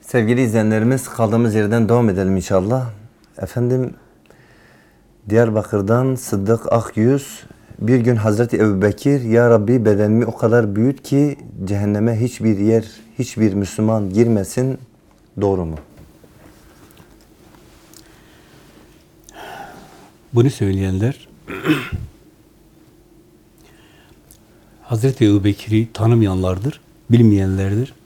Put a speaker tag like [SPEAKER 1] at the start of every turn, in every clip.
[SPEAKER 1] Sevgili izleyenlerimiz kaldığımız yerden devam edelim inşallah. Efendim Diyarbakır'dan Sıddık Akyüz bir gün Hazreti Ebubekir Ya Rabbi bedenimi o kadar büyüt ki cehenneme hiçbir yer, hiçbir Müslüman girmesin doğru mu?
[SPEAKER 2] Bunu söyleyenler Hazreti Ebubekir'i tanımayanlardır, bilmeyenlerdir.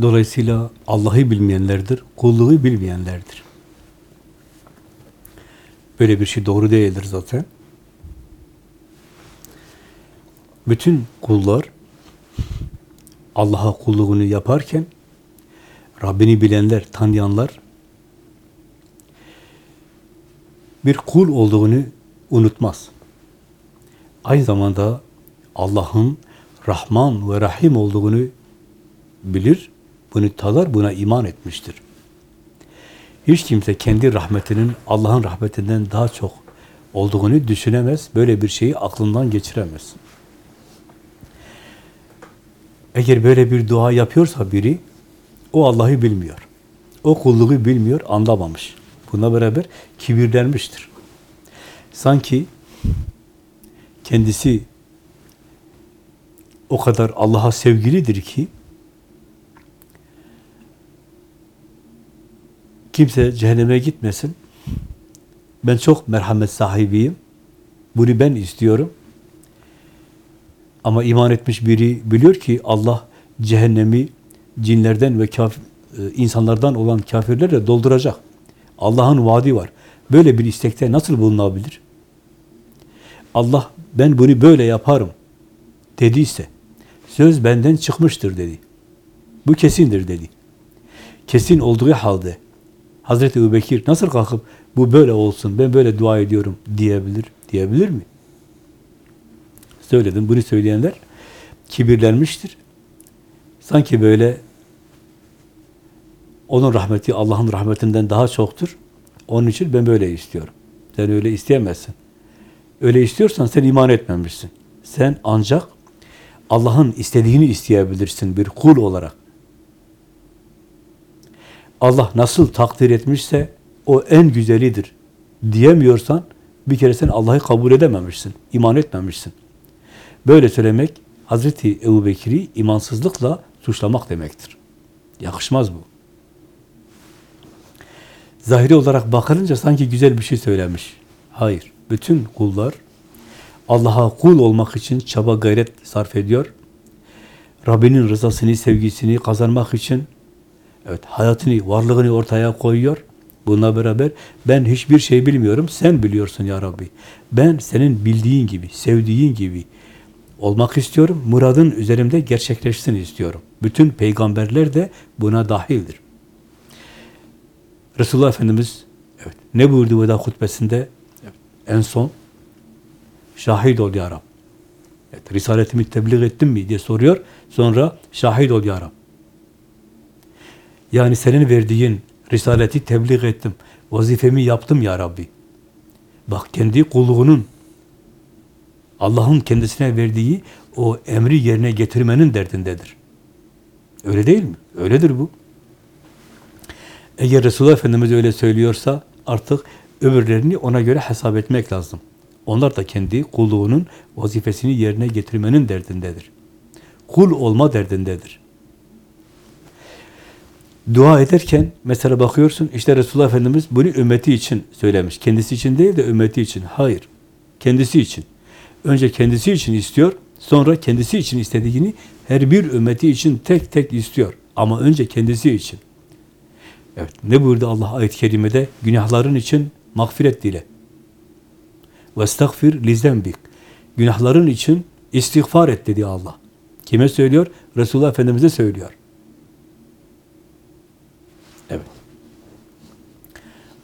[SPEAKER 2] Dolayısıyla Allah'ı bilmeyenlerdir, kulluğu bilmeyenlerdir. Böyle bir şey doğru değildir zaten. Bütün kullar Allah'a kulluğunu yaparken Rabbini bilenler, tanıyanlar bir kul olduğunu unutmaz. Aynı zamanda Allah'ın Rahman ve Rahim olduğunu bilir, bunu tadar, buna iman etmiştir. Hiç kimse kendi rahmetinin Allah'ın rahmetinden daha çok olduğunu düşünemez, böyle bir şeyi aklından geçiremez. Eğer böyle bir dua yapıyorsa biri, o Allah'ı bilmiyor. O kulluğu bilmiyor, anlamamış. Buna beraber kibirlenmiştir. Sanki kendisi o kadar Allah'a sevgilidir ki kimse cehenneme gitmesin. Ben çok merhamet sahibiyim. Bunu ben istiyorum. Ama iman etmiş biri biliyor ki Allah cehennemi cinlerden ve kaf e, insanlardan olan kafirlerle dolduracak. Allah'ın vaadi var. Böyle bir istekte nasıl bulunabilir? Allah ben bunu böyle yaparım dediyse söz benden çıkmıştır dedi. Bu kesindir dedi. Kesin olduğu halde Hazreti Ebubekir nasıl kalkıp bu böyle olsun ben böyle dua ediyorum diyebilir diyebilir mi? Söyledim. Bunu söyleyenler kibirlenmiştir. Sanki böyle onun rahmeti Allah'ın rahmetinden daha çoktur. Onun için ben böyle istiyorum. Sen öyle isteyemezsin. Öyle istiyorsan sen iman etmemişsin. Sen ancak Allah'ın istediğini isteyebilirsin bir kul olarak. Allah nasıl takdir etmişse o en güzelidir diyemiyorsan bir kere sen Allah'ı kabul edememişsin, iman etmemişsin. Böyle söylemek Hazreti Ebubekir'i imansızlıkla suçlamak demektir. Yakışmaz bu. Zahiri olarak bakılınca sanki güzel bir şey söylemiş. Hayır. Bütün kullar Allah'a kul olmak için çaba gayret sarf ediyor. Rabbinin rızasını, sevgisini kazanmak için evet hayatını, varlığını ortaya koyuyor. Bununla beraber ben hiçbir şey bilmiyorum, sen biliyorsun ya Rabbi. Ben senin bildiğin gibi, sevdiğin gibi olmak istiyorum. Muradın üzerimde gerçekleşsin istiyorum. Bütün peygamberler de buna dahildir. Resulullah Efendimiz evet, ne buyurdu veda hutbesinde? Evet, en son şahit ol ya Rab. Evet, Risaletimi tebliğ ettim mi diye soruyor. Sonra şahit ol ya Rab. Yani senin verdiğin risaleti tebliğ ettim. Vazifemi yaptım ya Rabbi. Bak kendi kulluğunun Allah'ın kendisine verdiği o emri yerine getirmenin derdindedir. Öyle değil mi? Öyledir bu. Eğer Resulullah Efendimiz öyle söylüyorsa artık öbürlerini ona göre hesap etmek lazım. Onlar da kendi kulluğunun vazifesini yerine getirmenin derdindedir. Kul olma derdindedir. Dua ederken mesela bakıyorsun işte Resulullah Efendimiz bunu ümmeti için söylemiş. Kendisi için değil de ümmeti için. Hayır. Kendisi için. Önce kendisi için istiyor. Sonra kendisi için istediğini her bir ümmeti için tek tek istiyor. Ama önce kendisi için. Evet. Ne buyurdu Allah ayet-i kerimede? Günahların için mağfiret dile. وَاسْتَغْفِرْ لِزَنْبِكْ Günahların için istiğfar et dedi Allah. Kime söylüyor? Resulullah Efendimiz'e söylüyor.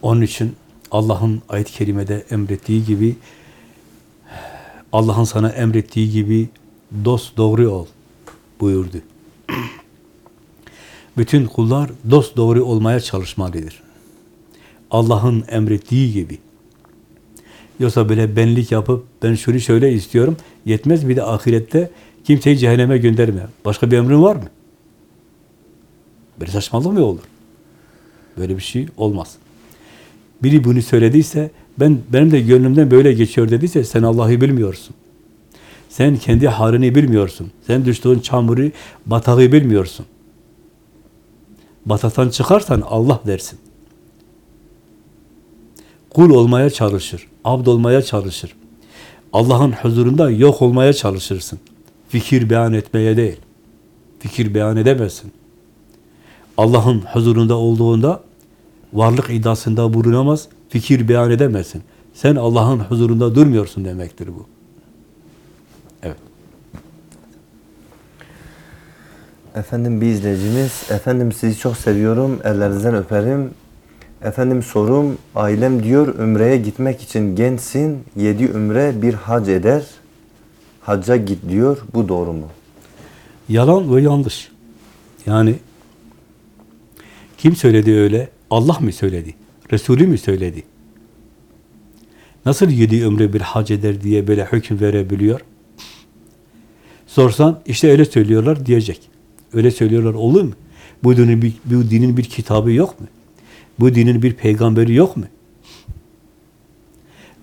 [SPEAKER 2] Onun için Allah'ın ayet-i kerimede emrettiği gibi Allah'ın sana emrettiği gibi dost doğru ol buyurdu. Bütün kullar dost doğru olmaya çalışmalıdır. Allah'ın emrettiği gibi. Yoksa böyle benlik yapıp ben şunu şöyle istiyorum yetmez bir de ahirette kimseyi cehenneme gönderme. Başka bir emrin var mı? Böyle saçmalık mı olur? Böyle bir şey olmaz. Biri bunu söylediyse, ben benim de gönlümden böyle geçiyor dediyse sen Allah'ı bilmiyorsun. Sen kendi halini bilmiyorsun. Sen düştüğün çamuru, batağı bilmiyorsun. Bataktan çıkarsan Allah dersin. Kul olmaya çalışır, abd olmaya çalışır. Allah'ın huzurunda yok olmaya çalışırsın. Fikir beyan etmeye değil. Fikir beyan edemezsin. Allah'ın huzurunda olduğunda varlık iddiasında bulunamaz, fikir beyan edemezsin. Sen Allah'ın huzurunda durmuyorsun demektir bu. Evet.
[SPEAKER 1] Efendim bir izleyicimiz, efendim sizi çok seviyorum, ellerinizden öperim. Efendim sorum, ailem diyor Ümre'ye gitmek için gençsin, yedi Ümre bir hac eder. Hacca git diyor, bu doğru mu?
[SPEAKER 2] Yalan ve yanlış. Yani kim söyledi öyle? Allah mı söyledi? Resulü mü söyledi? Nasıl yedi ömre bir hac eder diye böyle hüküm verebiliyor? Sorsan işte öyle söylüyorlar diyecek. Öyle söylüyorlar olur mu? Bu dinin bir, bu dinin bir kitabı yok mu? Bu dinin bir peygamberi yok mu?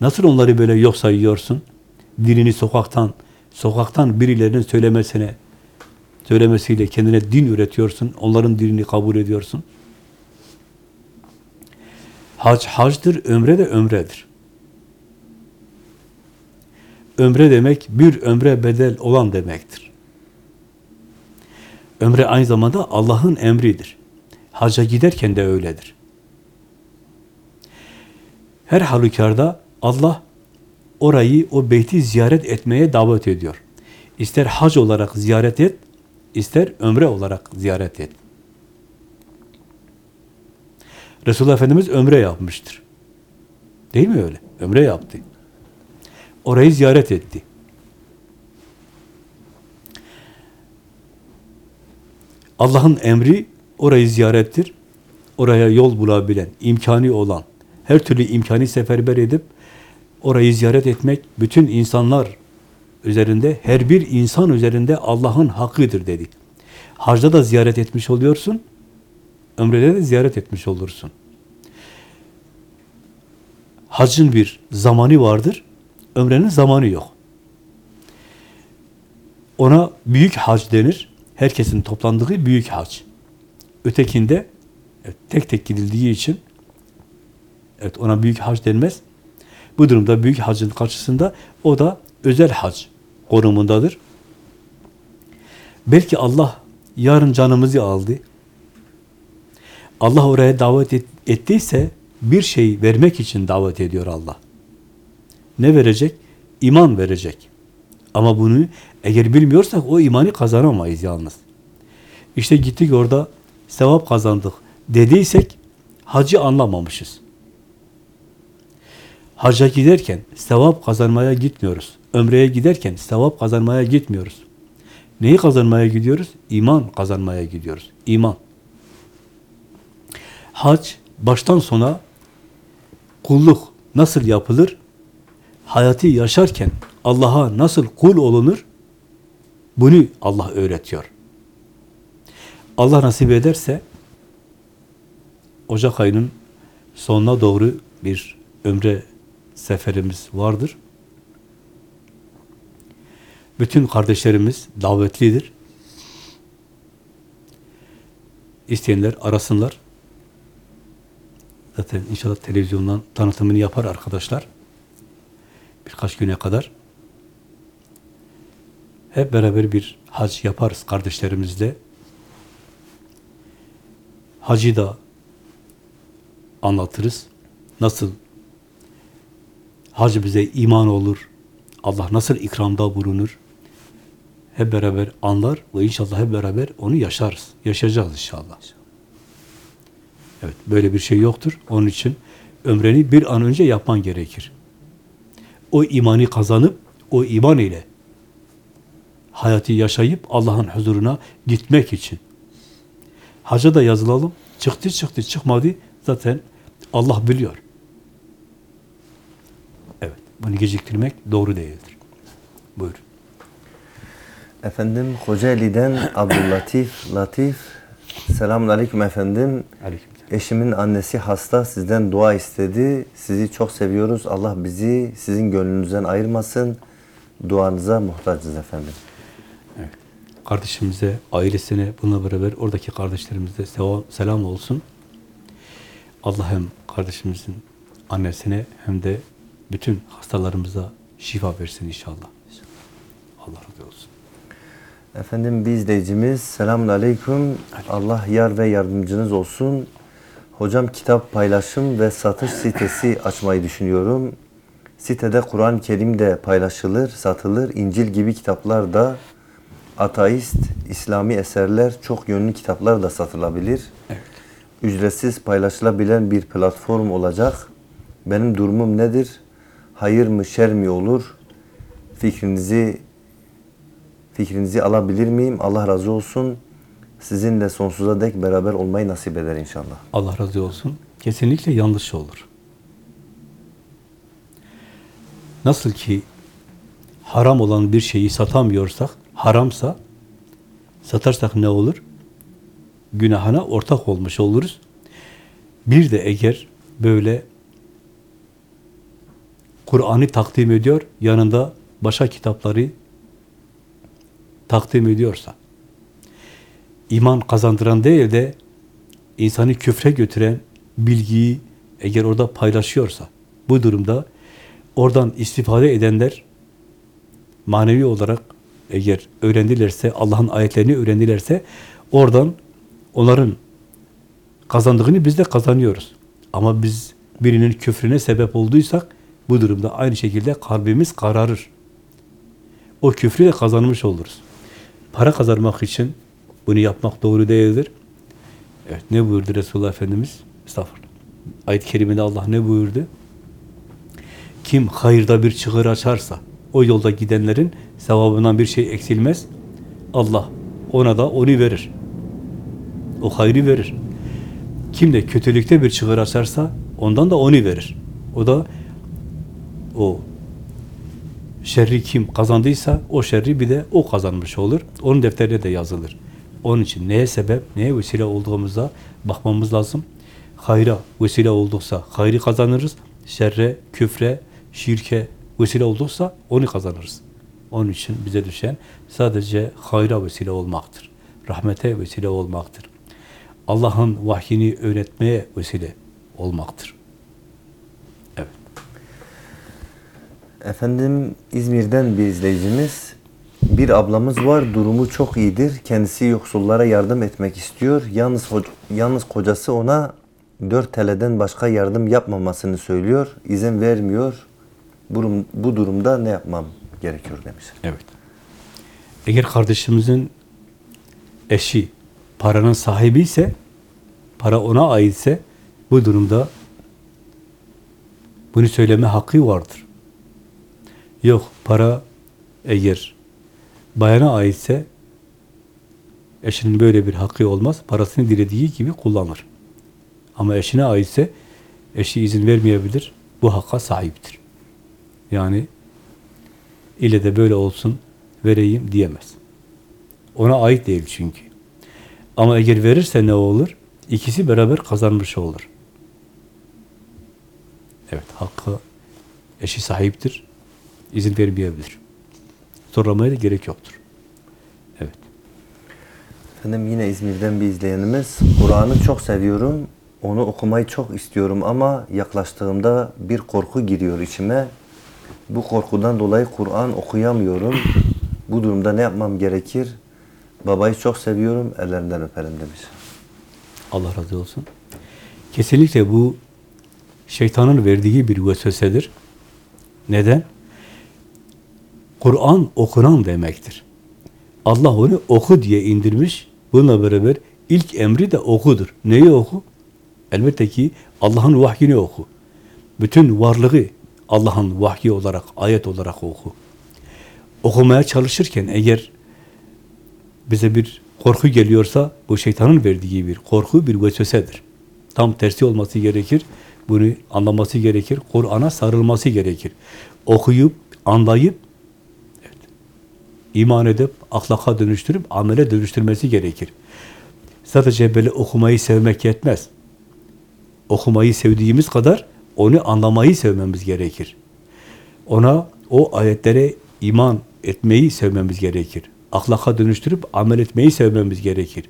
[SPEAKER 2] Nasıl onları böyle yok sayıyorsun? Dinini sokaktan, sokaktan birilerinin söylemesine, söylemesiyle kendine din üretiyorsun. Onların dinini kabul ediyorsun. Hac hacdır, ömre de ömredir. Ömre demek bir ömre bedel olan demektir. Ömre aynı zamanda Allah'ın emridir. Hacca giderken de öyledir. Her halükarda Allah orayı, o beyti ziyaret etmeye davet ediyor. İster hac olarak ziyaret et, ister ömre olarak ziyaret et. Resulullah Efendimiz ömre yapmıştır. Değil mi öyle? Ömre yaptı. Orayı ziyaret etti. Allah'ın emri orayı ziyarettir. Oraya yol bulabilen, imkanı olan, her türlü imkanı seferber edip orayı ziyaret etmek bütün insanlar üzerinde, her bir insan üzerinde Allah'ın hakkıdır dedi. Hacda da ziyaret etmiş oluyorsun, ömrede de ziyaret etmiş olursun. Hacın bir zamanı vardır, ömrenin zamanı yok. Ona büyük hac denir. Herkesin toplandığı büyük hac. Ötekinde evet, tek tek gidildiği için evet ona büyük hac denmez. Bu durumda büyük hacın karşısında o da özel hac konumundadır. Belki Allah yarın canımızı aldı. Allah oraya davet et, ettiyse bir şey vermek için davet ediyor Allah. Ne verecek? İman verecek. Ama bunu eğer bilmiyorsak o imanı kazanamayız yalnız. İşte gittik orada sevap kazandık dediysek hacı anlamamışız. Hacca giderken sevap kazanmaya gitmiyoruz. Ömreye giderken sevap kazanmaya gitmiyoruz. Neyi kazanmaya gidiyoruz? İman kazanmaya gidiyoruz. İman. Hac baştan sona kulluk nasıl yapılır? Hayatı yaşarken Allah'a nasıl kul olunur? Bunu Allah öğretiyor. Allah nasip ederse Ocak ayının sonuna doğru bir ömre seferimiz vardır. Bütün kardeşlerimiz davetlidir. İsteyenler arasınlar. Zaten inşallah televizyondan tanıtımını yapar arkadaşlar. Birkaç güne kadar. Hep beraber bir hac yaparız kardeşlerimizle. Hacı da anlatırız. Nasıl hac bize iman olur, Allah nasıl ikramda bulunur, hep beraber anlar ve inşallah hep beraber onu yaşarız. Yaşayacağız inşallah. Evet, böyle bir şey yoktur. Onun için ömreni bir an önce yapman gerekir. O imanı kazanıp, o iman ile hayatı yaşayıp Allah'ın huzuruna gitmek için. Hacca da yazılalım. Çıktı çıktı çıkmadı. Zaten Allah biliyor. Evet. Bunu geciktirmek doğru değildir. Buyurun.
[SPEAKER 1] Efendim Kocaeli'den Abdüllatif Latif Selamun Aleyküm efendim.
[SPEAKER 2] Aleykümselam.
[SPEAKER 1] Eşimin annesi hasta sizden dua istedi. Sizi çok seviyoruz. Allah bizi sizin gönlünüzden ayırmasın. Duanıza muhtacız efendim.
[SPEAKER 2] Evet. Kardeşimize, ailesine, bununla beraber oradaki kardeşlerimize selam, selam olsun. Allah hem kardeşimizin annesine hem de bütün hastalarımıza şifa versin inşallah. Allah razı olsun.
[SPEAKER 1] Efendim bir izleyicimiz selamun aleyküm. Allah yar ve yardımcınız olsun. Hocam kitap paylaşım ve satış sitesi açmayı düşünüyorum. Sitede Kur'an-ı Kerim de paylaşılır, satılır. İncil gibi kitaplar da ateist, İslami eserler, çok yönlü kitaplar da satılabilir.
[SPEAKER 2] Evet.
[SPEAKER 1] Ücretsiz paylaşılabilen bir platform olacak. Benim durumum nedir? Hayır mı, şer mi olur? Fikrinizi fikrinizi alabilir miyim? Allah razı olsun. Sizinle sonsuza dek beraber olmayı nasip eder inşallah.
[SPEAKER 2] Allah razı olsun. Kesinlikle yanlış olur. Nasıl ki haram olan bir şeyi satamıyorsak, haramsa satarsak ne olur? Günahına ortak olmuş oluruz. Bir de eğer böyle Kur'an'ı takdim ediyor, yanında başka kitapları takdim ediyorsa, iman kazandıran değil de insanı küfre götüren bilgiyi eğer orada paylaşıyorsa, bu durumda oradan istifade edenler manevi olarak eğer öğrendilerse, Allah'ın ayetlerini öğrendilerse, oradan onların kazandığını biz de kazanıyoruz. Ama biz birinin küfrüne sebep olduysak, bu durumda aynı şekilde kalbimiz kararır. O küfrü de kazanmış oluruz. Para kazanmak için bunu yapmak doğru değildir. Evet, ne buyurdu Resulullah Efendimiz? Estağfurullah. Ayet-i Kerime'de Allah ne buyurdu? Kim hayırda bir çığır açarsa, o yolda gidenlerin sevabından bir şey eksilmez. Allah ona da onu verir. O hayrı verir. Kim de kötülükte bir çığır açarsa, ondan da onu verir. O da o şerri kim kazandıysa o şerri bir de o kazanmış olur. Onun defterine de yazılır. Onun için neye sebep, neye vesile olduğumuza bakmamız lazım. Hayra vesile olduksa hayrı kazanırız. Şerre, küfre, şirke vesile olduksa onu kazanırız. Onun için bize düşen sadece hayra vesile olmaktır. Rahmete vesile olmaktır. Allah'ın vahyini öğretmeye vesile olmaktır. Evet.
[SPEAKER 1] Efendim İzmir'den bir izleyicimiz. Bir ablamız var, durumu çok iyidir. Kendisi yoksullara yardım etmek istiyor. Yalnız yalnız kocası ona 4 TL'den başka yardım yapmamasını söylüyor. İzin vermiyor. Bu, bu durumda ne yapmam gerekiyor demiş.
[SPEAKER 2] Evet. Eğer kardeşimizin eşi paranın sahibi ise, para ona aitse bu durumda bunu söyleme hakkı vardır. Yok, para eğer bayana aitse eşinin böyle bir hakkı olmaz. Parasını dilediği gibi kullanır. Ama eşine aitse eşi izin vermeyebilir. Bu hakka sahiptir. Yani ile de böyle olsun vereyim diyemez. Ona ait değil çünkü. Ama eğer verirse ne olur? İkisi beraber kazanmış olur. Evet, hakkı eşi sahiptir. İzin vermeyebilir. Sormaya da gerek yoktur. Evet.
[SPEAKER 1] Efendim yine İzmir'den bir izleyenimiz. Kur'an'ı çok seviyorum. Onu okumayı çok istiyorum ama yaklaştığımda bir korku giriyor içime. Bu korkudan dolayı Kur'an okuyamıyorum. Bu durumda ne yapmam gerekir? Babayı çok seviyorum, ellerinden öperim demiş.
[SPEAKER 2] Allah razı olsun. Kesinlikle bu şeytanın verdiği bir vesvesedir. Neden? Kur'an okunan demektir. Allah onu oku diye indirmiş. Bununla beraber ilk emri de okudur. Neyi oku? Elbette ki Allah'ın vahyini oku. Bütün varlığı Allah'ın vahyi olarak, ayet olarak oku. Okumaya çalışırken eğer bize bir korku geliyorsa bu şeytanın verdiği bir korku, bir vesvesedir. Tam tersi olması gerekir. Bunu anlaması gerekir. Kur'an'a sarılması gerekir. Okuyup, anlayıp iman edip, ahlaka dönüştürüp, amele dönüştürmesi gerekir. Sadece böyle okumayı sevmek yetmez. Okumayı sevdiğimiz kadar onu anlamayı sevmemiz gerekir. Ona, o ayetlere iman etmeyi sevmemiz gerekir. Ahlaka dönüştürüp amel etmeyi sevmemiz gerekir.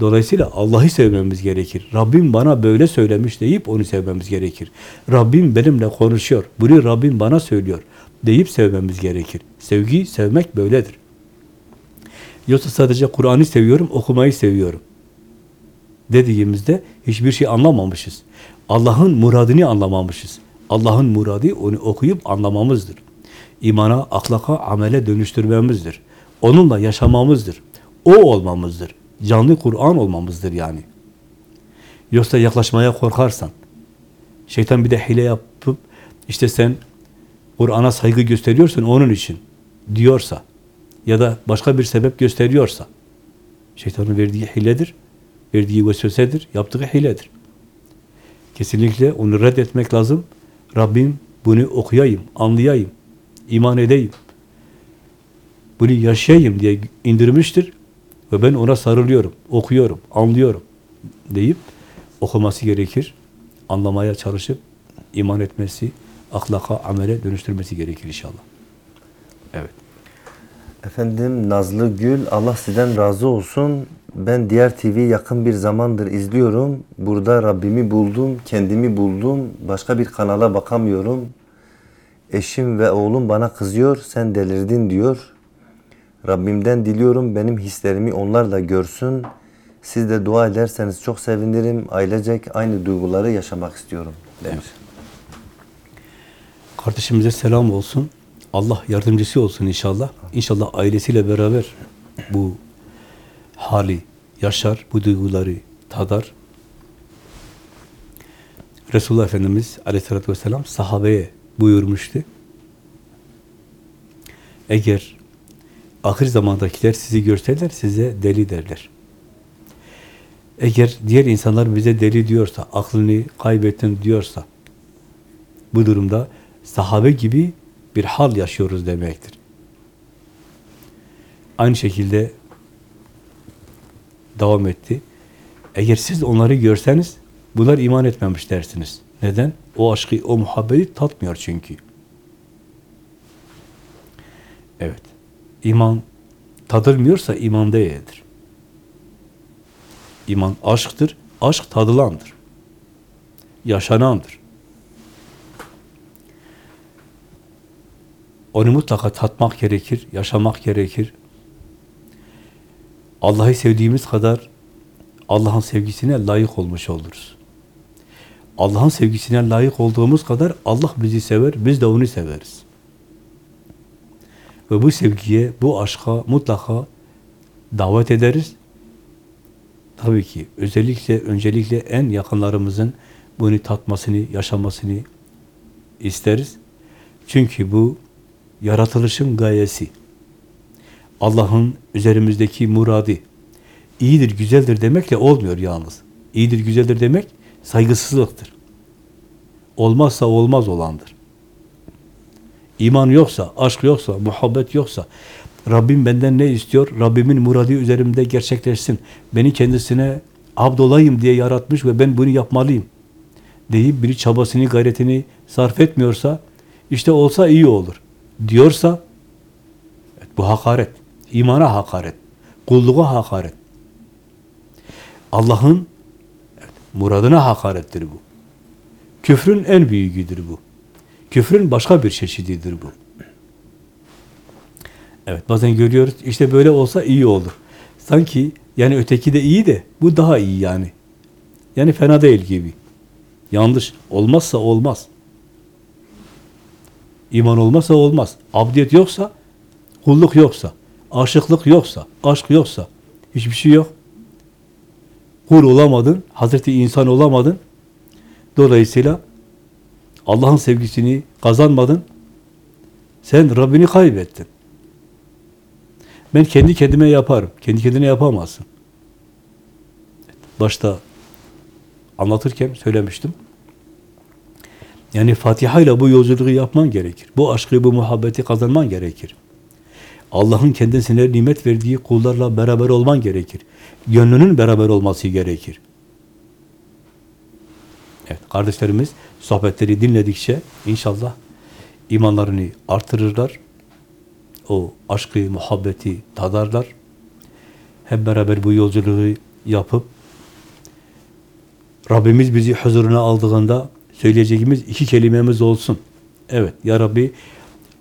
[SPEAKER 2] Dolayısıyla Allah'ı sevmemiz gerekir. Rabbim bana böyle söylemiş deyip onu sevmemiz gerekir. Rabbim benimle konuşuyor. Bunu Rabbim bana söylüyor deyip sevmemiz gerekir. Sevgi, sevmek böyledir. Yoksa sadece Kur'an'ı seviyorum, okumayı seviyorum dediğimizde hiçbir şey anlamamışız. Allah'ın muradını anlamamışız. Allah'ın muradı onu okuyup anlamamızdır. İmana, ahlaka, amele dönüştürmemizdir. Onunla yaşamamızdır. O olmamızdır. Canlı Kur'an olmamızdır yani. Yoksa yaklaşmaya korkarsan, şeytan bir de hile yapıp, işte sen Kur'an'a saygı gösteriyorsun onun için diyorsa ya da başka bir sebep gösteriyorsa, şeytanın verdiği hiledir, verdiği vesvesedir, yaptığı hiledir. Kesinlikle onu reddetmek lazım. Rabbim bunu okuyayım, anlayayım, iman edeyim, bunu yaşayayım diye indirmiştir ve ben ona sarılıyorum, okuyorum, anlıyorum deyip okuması gerekir. Anlamaya çalışıp iman etmesi, ahlaka, amele dönüştürmesi gerekir inşallah. Evet.
[SPEAKER 1] Efendim Nazlı Gül, Allah sizden razı olsun. Ben diğer TV yakın bir zamandır izliyorum. Burada Rabbimi buldum, kendimi buldum. Başka bir kanala bakamıyorum. Eşim ve oğlum bana kızıyor, sen delirdin diyor. Rabbimden diliyorum benim hislerimi onlar da görsün. Siz de dua ederseniz çok sevinirim. Ailecek aynı duyguları yaşamak istiyorum demiş.
[SPEAKER 2] Kardeşimize selam olsun. Allah yardımcısı olsun inşallah. İnşallah ailesiyle beraber bu hali yaşar, bu duyguları tadar. Resulullah Efendimiz aleyhissalatü vesselam sahabeye buyurmuştu. Eğer ahir zamandakiler sizi görseler size deli derler. Eğer diğer insanlar bize deli diyorsa, aklını kaybettin diyorsa, bu durumda sahabe gibi bir hal yaşıyoruz demektir. Aynı şekilde devam etti. Eğer siz onları görseniz bunlar iman etmemiş dersiniz. Neden? O aşkı, o muhabbeti tatmıyor çünkü. Evet. İman tadılmıyorsa iman değildir. İman aşktır. Aşk tadılandır. Yaşanandır. Onu mutlaka tatmak gerekir, yaşamak gerekir. Allah'ı sevdiğimiz kadar Allah'ın sevgisine layık olmuş oluruz. Allah'ın sevgisine layık olduğumuz kadar Allah bizi sever, biz de onu severiz. Ve bu sevgiye, bu aşka mutlaka davet ederiz. Tabii ki özellikle, öncelikle en yakınlarımızın bunu tatmasını, yaşamasını isteriz. Çünkü bu yaratılışın gayesi. Allah'ın üzerimizdeki muradı. İyidir, güzeldir demekle olmuyor yalnız. İyidir, güzeldir demek saygısızlıktır. Olmazsa olmaz olandır. İman yoksa, aşk yoksa, muhabbet yoksa, Rabbim benden ne istiyor? Rabbimin muradı üzerimde gerçekleşsin. Beni kendisine abdolayım diye yaratmış ve ben bunu yapmalıyım. Deyip biri çabasını, gayretini sarf etmiyorsa, işte olsa iyi olur. Diyorsa, evet, bu hakaret. İmana hakaret. Kulluğa hakaret. Allah'ın muradına hakarettir bu. Küfrün en büyüğüdür bu. Küfrün başka bir çeşididir bu. Evet bazen görüyoruz işte böyle olsa iyi olur. Sanki yani öteki de iyi de bu daha iyi yani. Yani fena değil gibi. Yanlış. Olmazsa olmaz. İman olmazsa olmaz. Abdiyet yoksa, kulluk yoksa, aşıklık yoksa, aşk yoksa, hiçbir şey yok. Kul olamadın, Hazreti insan olamadın. Dolayısıyla Allah'ın sevgisini kazanmadın. Sen Rabbini kaybettin. Ben kendi kendime yaparım. Kendi kendine yapamazsın. Başta anlatırken söylemiştim. Yani Fatiha ile bu yolculuğu yapman gerekir. Bu aşkı, bu muhabbeti kazanman gerekir. Allah'ın kendisine nimet verdiği kullarla beraber olman gerekir. Gönlünün beraber olması gerekir. Evet, kardeşlerimiz sohbetleri dinledikçe inşallah imanlarını artırırlar. O aşkı, muhabbeti tadarlar. Hep beraber bu yolculuğu yapıp Rabbimiz bizi huzuruna aldığında söyleyeceğimiz iki kelimemiz olsun. Evet, Ya Rabbi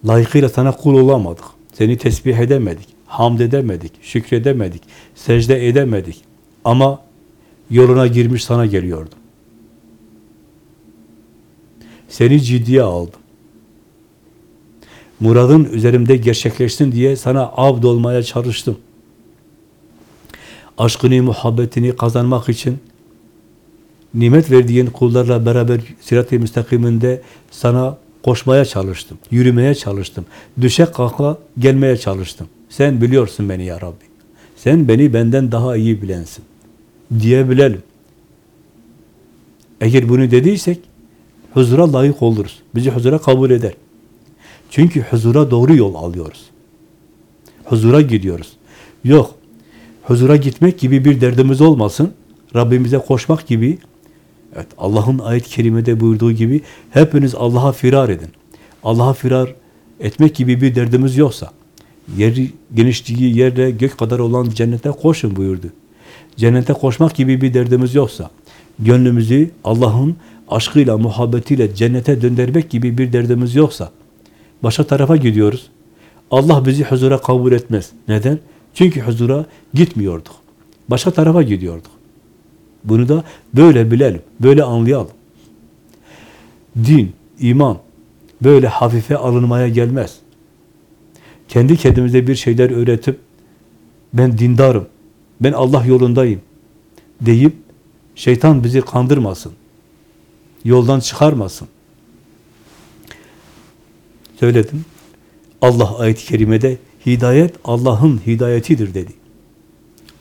[SPEAKER 2] layıkıyla sana kul olamadık. Seni tesbih edemedik, hamd edemedik, şükredemedik, secde edemedik. Ama yoluna girmiş sana geliyordum. Seni ciddiye aldım. Muradın üzerimde gerçekleşsin diye sana abd olmaya çalıştım. Aşkını, muhabbetini kazanmak için nimet verdiğin kullarla beraber sirat-i müstakiminde sana koşmaya çalıştım, yürümeye çalıştım. Düşe kalka gelmeye çalıştım. Sen biliyorsun beni ya Rabbi. Sen beni benden daha iyi bilensin. Diyebilelim. Eğer bunu dediysek huzura layık oluruz. Bizi huzura kabul eder. Çünkü huzura doğru yol alıyoruz. Huzura gidiyoruz. Yok, huzura gitmek gibi bir derdimiz olmasın. Rabbimize koşmak gibi, evet Allah'ın ayet-i kerimede buyurduğu gibi hepiniz Allah'a firar edin. Allah'a firar etmek gibi bir derdimiz yoksa, yeri genişliği yerle gök kadar olan cennete koşun buyurdu. Cennete koşmak gibi bir derdimiz yoksa, gönlümüzü Allah'ın aşkıyla, muhabbetiyle cennete döndürmek gibi bir derdimiz yoksa, başka tarafa gidiyoruz. Allah bizi huzura kabul etmez. Neden? Çünkü huzura gitmiyorduk. Başka tarafa gidiyorduk. Bunu da böyle bilelim, böyle anlayalım. Din, iman böyle hafife alınmaya gelmez. Kendi kendimize bir şeyler öğretip ben dindarım, ben Allah yolundayım deyip şeytan bizi kandırmasın. Yoldan çıkarmasın. Söyledim. Allah ayet-i kerimede hidayet Allah'ın hidayetidir dedi.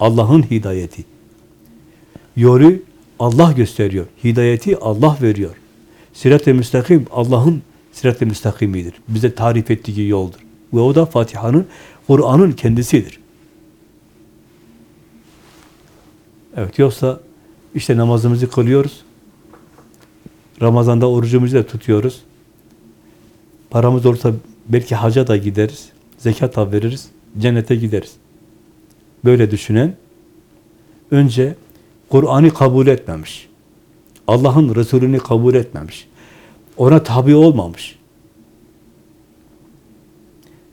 [SPEAKER 2] Allah'ın hidayeti. Yolu Allah gösteriyor. Hidayeti Allah veriyor. Sirat-ı müstakim Allah'ın sirat-ı müstakimidir. Bize tarif ettiği yoldur. Ve o da Fatiha'nın, Kur'an'ın kendisidir. Evet, yoksa işte namazımızı kılıyoruz. Ramazan'da orucumuzu da tutuyoruz. Paramız olursa belki haca da gideriz. Zekat da veririz. Cennete gideriz. Böyle düşünen önce Kur'an'ı kabul etmemiş. Allah'ın Resulünü kabul etmemiş. Ona tabi olmamış.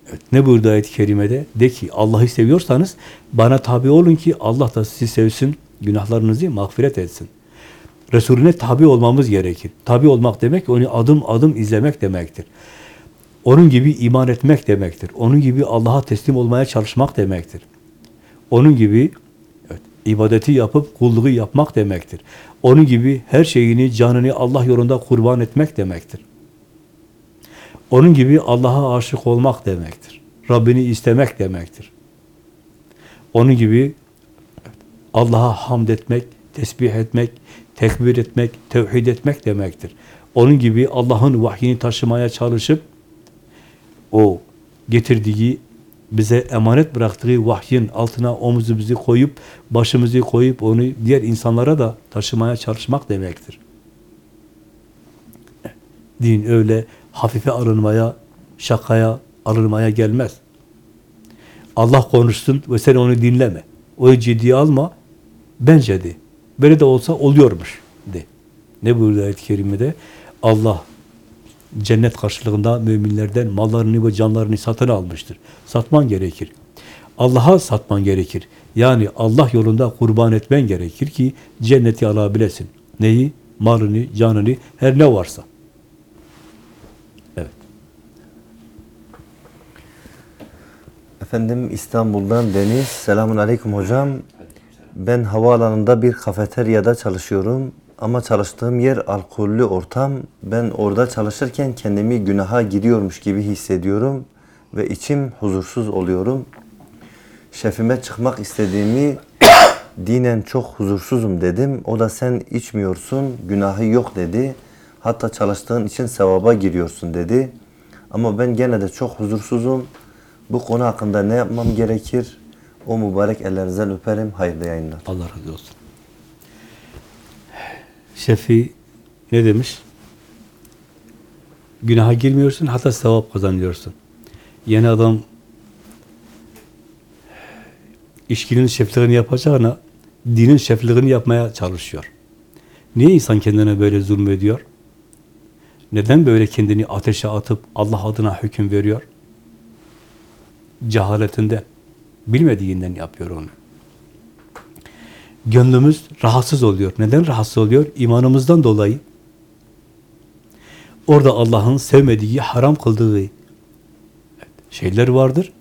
[SPEAKER 2] Evet, ne buyurdu ayet-i kerimede? De ki Allah'ı seviyorsanız bana tabi olun ki Allah da sizi sevsin, günahlarınızı mağfiret etsin. Resulüne tabi olmamız gerekir. Tabi olmak demek onu adım adım izlemek demektir. Onun gibi iman etmek demektir. Onun gibi Allah'a teslim olmaya çalışmak demektir. Onun gibi ibadeti yapıp kulluğu yapmak demektir. Onun gibi her şeyini, canını Allah yolunda kurban etmek demektir. Onun gibi Allah'a aşık olmak demektir. Rabbini istemek demektir. Onun gibi Allah'a hamd etmek, tesbih etmek, tekbir etmek, tevhid etmek demektir. Onun gibi Allah'ın vahyini taşımaya çalışıp o getirdiği bize emanet bıraktığı vahyin altına omuzumuzu koyup, başımızı koyup onu diğer insanlara da taşımaya çalışmak demektir. Din öyle hafife alınmaya, şakaya alınmaya gelmez. Allah konuşsun ve sen onu dinleme. Onu ciddiye alma. Bence de. Böyle de olsa oluyormuş de. Ne buyurdu ayet-i kerimede? Allah cennet karşılığında müminlerden mallarını ve canlarını satın almıştır. Satman gerekir. Allah'a satman gerekir. Yani Allah yolunda kurban etmen gerekir ki cenneti alabilesin. Neyi? Malını, canını, her ne varsa. Evet.
[SPEAKER 1] Efendim İstanbul'dan Deniz. Selamun Aleyküm hocam. Ben havaalanında bir kafeteryada çalışıyorum. Ama çalıştığım yer alkollü ortam. Ben orada çalışırken kendimi günaha giriyormuş gibi hissediyorum. Ve içim huzursuz oluyorum. Şefime çıkmak istediğimi dinen çok huzursuzum dedim. O da sen içmiyorsun, günahı yok dedi. Hatta çalıştığın için sevaba giriyorsun dedi. Ama ben gene de çok huzursuzum. Bu konu hakkında ne yapmam gerekir? O mübarek ellerinizden öperim. Hayırlı yayınlar.
[SPEAKER 2] Allah razı olsun. Şefi ne demiş? Günaha girmiyorsun, hatta sevap kazanıyorsun. Yeni adam işkinin şefliğini yapacağına dinin şefliğini yapmaya çalışıyor. Niye insan kendine böyle zulmediyor? Neden böyle kendini ateşe atıp Allah adına hüküm veriyor? Cehaletinde, bilmediğinden yapıyor onu. Gönlümüz rahatsız oluyor. Neden rahatsız oluyor? İmanımızdan dolayı. Orada Allah'ın sevmediği, haram kıldığı şeyler vardır.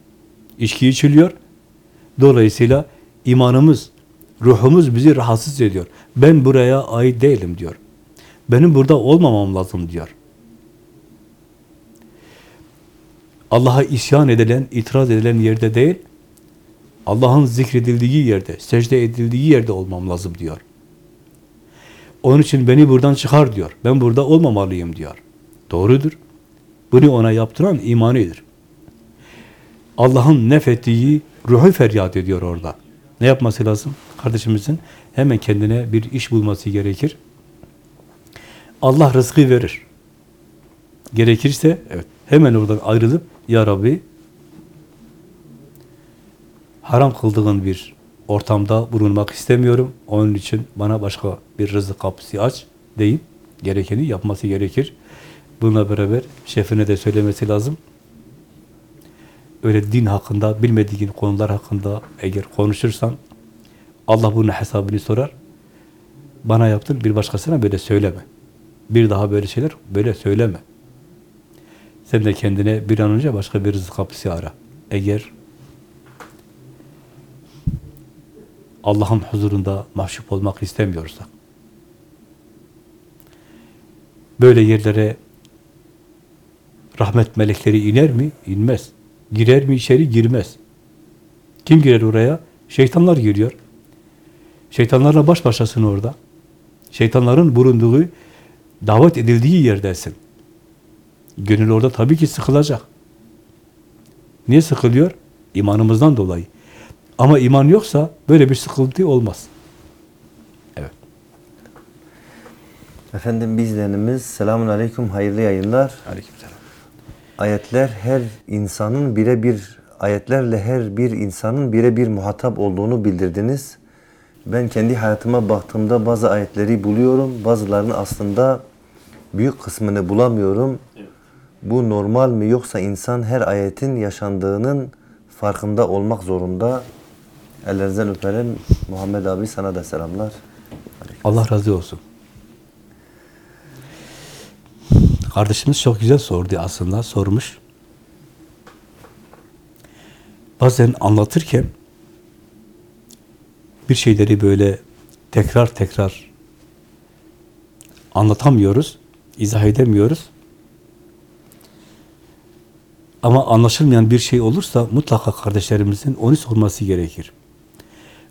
[SPEAKER 2] İçki içiliyor. Dolayısıyla imanımız, ruhumuz bizi rahatsız ediyor. Ben buraya ait değilim diyor. Benim burada olmamam lazım diyor. Allah'a isyan edilen, itiraz edilen yerde değil, Allah'ın zikredildiği yerde, secde edildiği yerde olmam lazım diyor. Onun için beni buradan çıkar diyor. Ben burada olmamalıyım diyor. Doğrudur. Bunu ona yaptıran imanidir. Allah'ın nefettiği ruhu feryat ediyor orada. Ne yapması lazım? Kardeşimizin hemen kendine bir iş bulması gerekir. Allah rızkı verir. Gerekirse evet hemen oradan ayrılıp Ya Rabbi haram kıldığın bir ortamda bulunmak istemiyorum. Onun için bana başka bir rızık kapısı aç deyip gerekeni yapması gerekir. Bununla beraber şefine de söylemesi lazım. Öyle din hakkında, bilmediğin konular hakkında eğer konuşursan Allah bunun hesabını sorar. Bana yaptın, bir başkasına böyle söyleme. Bir daha böyle şeyler böyle söyleme. Sen de kendine bir an önce başka bir rızık kapısı ara. Eğer Allah'ın huzurunda mahcup olmak istemiyorsak. Böyle yerlere rahmet melekleri iner mi? İnmez. Girer mi içeri? Girmez. Kim girer oraya? Şeytanlar giriyor. Şeytanlarla baş başasın orada. Şeytanların bulunduğu, davet edildiği yerdesin. Gönül orada tabii ki sıkılacak. Niye sıkılıyor? İmanımızdan dolayı. Ama iman yoksa böyle bir sıkıntı olmaz. Evet.
[SPEAKER 1] Efendim bizlerimiz selamun aleyküm hayırlı yayınlar.
[SPEAKER 2] Aleykümselam.
[SPEAKER 1] Ayetler her insanın birebir ayetlerle her bir insanın birebir muhatap olduğunu bildirdiniz. Ben kendi hayatıma baktığımda bazı ayetleri buluyorum. Bazılarını aslında büyük kısmını bulamıyorum. Bu normal mi yoksa insan her ayetin yaşandığının farkında olmak zorunda. Ellerinizden öperim. Muhammed abi sana da selamlar.
[SPEAKER 2] Allah razı olsun. Kardeşimiz çok güzel sordu aslında, sormuş. Bazen anlatırken bir şeyleri böyle tekrar tekrar anlatamıyoruz, izah edemiyoruz. Ama anlaşılmayan bir şey olursa mutlaka kardeşlerimizin onu sorması gerekir.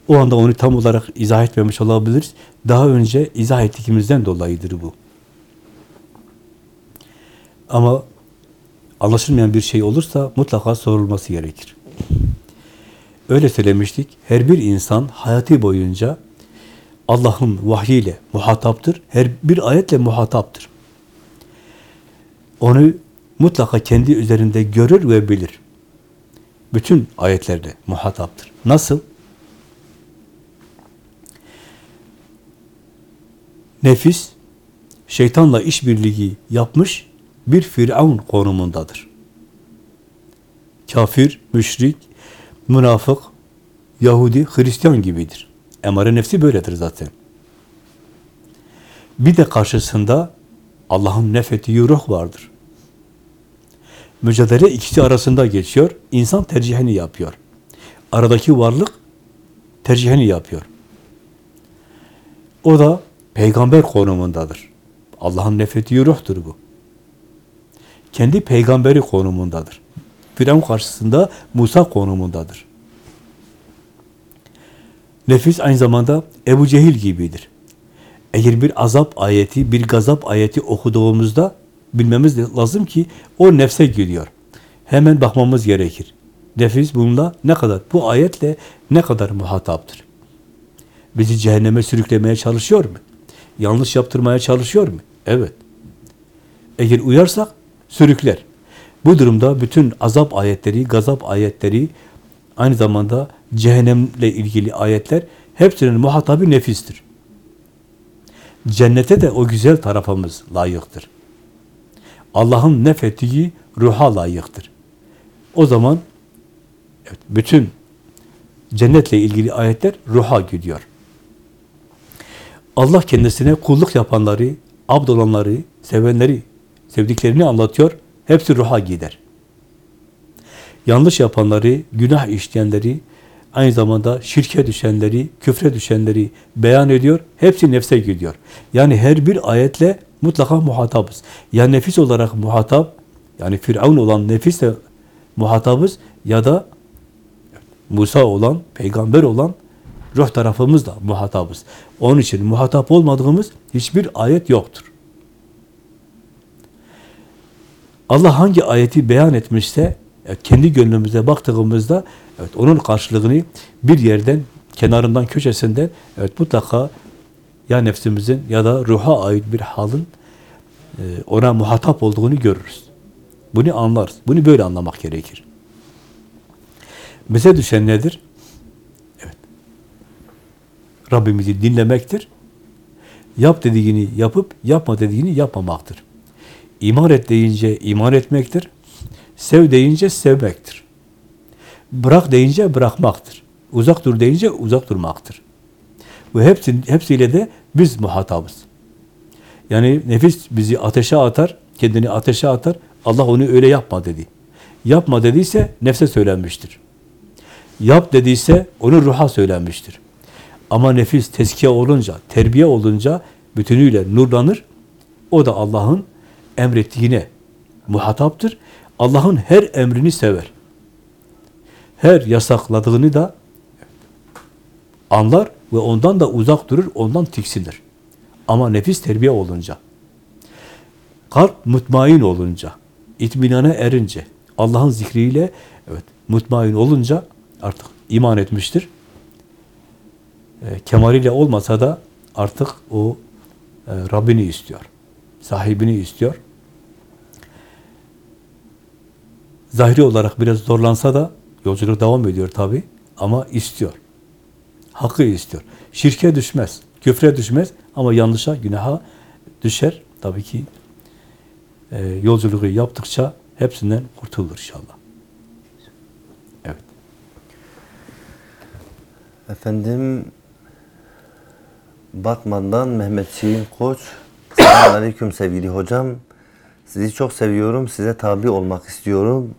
[SPEAKER 2] O anda onu tam olarak izah etmemiş olabiliriz. Daha önce izah ettiğimizden dolayıdır bu. Ama anlaşılmayan bir şey olursa mutlaka sorulması gerekir. Öyle söylemiştik. Her bir insan hayatı boyunca Allah'ın vahyiyle muhataptır. Her bir ayetle muhataptır. Onu mutlaka kendi üzerinde görür ve bilir. Bütün ayetlerde muhataptır. Nasıl? Nefis şeytanla işbirliği yapmış bir firavun konumundadır. Kafir, müşrik, münafık, Yahudi, Hristiyan gibidir. Emare nefsi böyledir zaten. Bir de karşısında Allah'ın nefettiği ruh vardır. Mücadele ikisi arasında geçiyor. İnsan tercihini yapıyor. Aradaki varlık tercihini yapıyor. O da peygamber konumundadır. Allah'ın nefettiği ruhtur bu. Kendi peygamberi konumundadır. Firavun karşısında Musa konumundadır. Nefis aynı zamanda Ebu Cehil gibidir. Eğer bir azap ayeti, bir gazap ayeti okuduğumuzda bilmemiz lazım ki o nefse gidiyor. Hemen bakmamız gerekir. Nefis bununla ne kadar, bu ayetle ne kadar muhataptır? Bizi cehenneme sürüklemeye çalışıyor mu? Yanlış yaptırmaya çalışıyor mu? Evet. Eğer uyarsak sürükler. Bu durumda bütün azap ayetleri, gazap ayetleri, aynı zamanda cehennemle ilgili ayetler hepsinin muhatabı nefistir. Cennete de o güzel tarafımız layıktır. Allah'ın nefettiği ruha layıktır. O zaman evet, bütün cennetle ilgili ayetler ruha gidiyor. Allah kendisine kulluk yapanları, abd olanları, sevenleri, sevdiklerini anlatıyor. Hepsi ruha gider. Yanlış yapanları, günah işleyenleri, aynı zamanda şirke düşenleri, küfre düşenleri beyan ediyor. Hepsi nefse gidiyor. Yani her bir ayetle mutlaka muhatabız. Ya nefis olarak muhatap, yani Firavun olan nefisle muhatabız ya da Musa olan, peygamber olan ruh tarafımızla muhatabız. Onun için muhatap olmadığımız hiçbir ayet yoktur. Allah hangi ayeti beyan etmişse evet, kendi gönlümüze baktığımızda evet onun karşılığını bir yerden kenarından köşesinden evet mutlaka ya nefsimizin ya da ruha ait bir halın e, ona muhatap olduğunu görürüz. Bunu anlarız. Bunu böyle anlamak gerekir. Bize düşen nedir? Rabbimizi dinlemektir. Yap dediğini yapıp yapma dediğini yapmamaktır. İman et deyince iman etmektir. Sev deyince sevmektir. Bırak deyince bırakmaktır. Uzak dur deyince uzak durmaktır. Bu hepsi, hepsiyle de biz muhatabız. Yani nefis bizi ateşe atar, kendini ateşe atar. Allah onu öyle yapma dedi. Yapma dediyse nefse söylenmiştir. Yap dediyse onu ruha söylenmiştir. Ama nefis tezkiye olunca, terbiye olunca bütünüyle nurlanır. O da Allah'ın emrettiğine muhataptır. Allah'ın her emrini sever. Her yasakladığını da anlar ve ondan da uzak durur, ondan tiksinir. Ama nefis terbiye olunca, kalp mutmain olunca, itminana erince, Allah'ın zikriyle evet mutmain olunca artık iman etmiştir. E, kemaliyle olmasa da artık o e, Rabbini istiyor. Sahibini istiyor. Zahiri olarak biraz zorlansa da yolculuk devam ediyor tabi ama istiyor. Hakkı istiyor. Şirke düşmez, küfre düşmez ama yanlışa, günaha düşer. Tabii ki e, yolculuğu yaptıkça hepsinden kurtulur inşallah. Evet.
[SPEAKER 1] Efendim Batman'dan Mehmet Şirin Koç. Selamun Aleyküm sevgili hocam. Sizi çok seviyorum. Size tabi olmak istiyorum.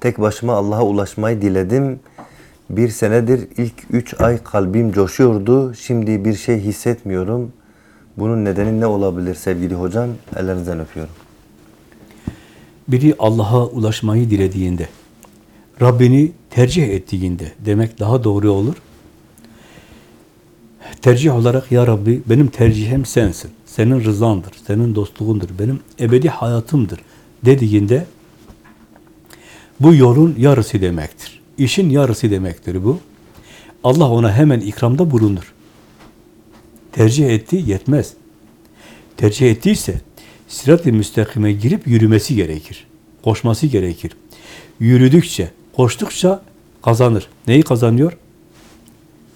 [SPEAKER 1] Tek başıma Allah'a ulaşmayı diledim. Bir senedir ilk üç ay kalbim coşuyordu. Şimdi bir şey hissetmiyorum. Bunun nedeni ne olabilir sevgili hocam? Ellerinizden öpüyorum.
[SPEAKER 2] Biri Allah'a ulaşmayı dilediğinde, Rabbini tercih ettiğinde demek daha doğru olur. Tercih olarak ya Rabbi benim tercihim sensin. Senin rızandır, senin dostluğundur, benim ebedi hayatımdır dediğinde bu yolun yarısı demektir. İşin yarısı demektir bu. Allah ona hemen ikramda bulunur. Tercih etti yetmez. Tercih ettiyse sirat-i müstakime girip yürümesi gerekir. Koşması gerekir. Yürüdükçe, koştukça kazanır. Neyi kazanıyor?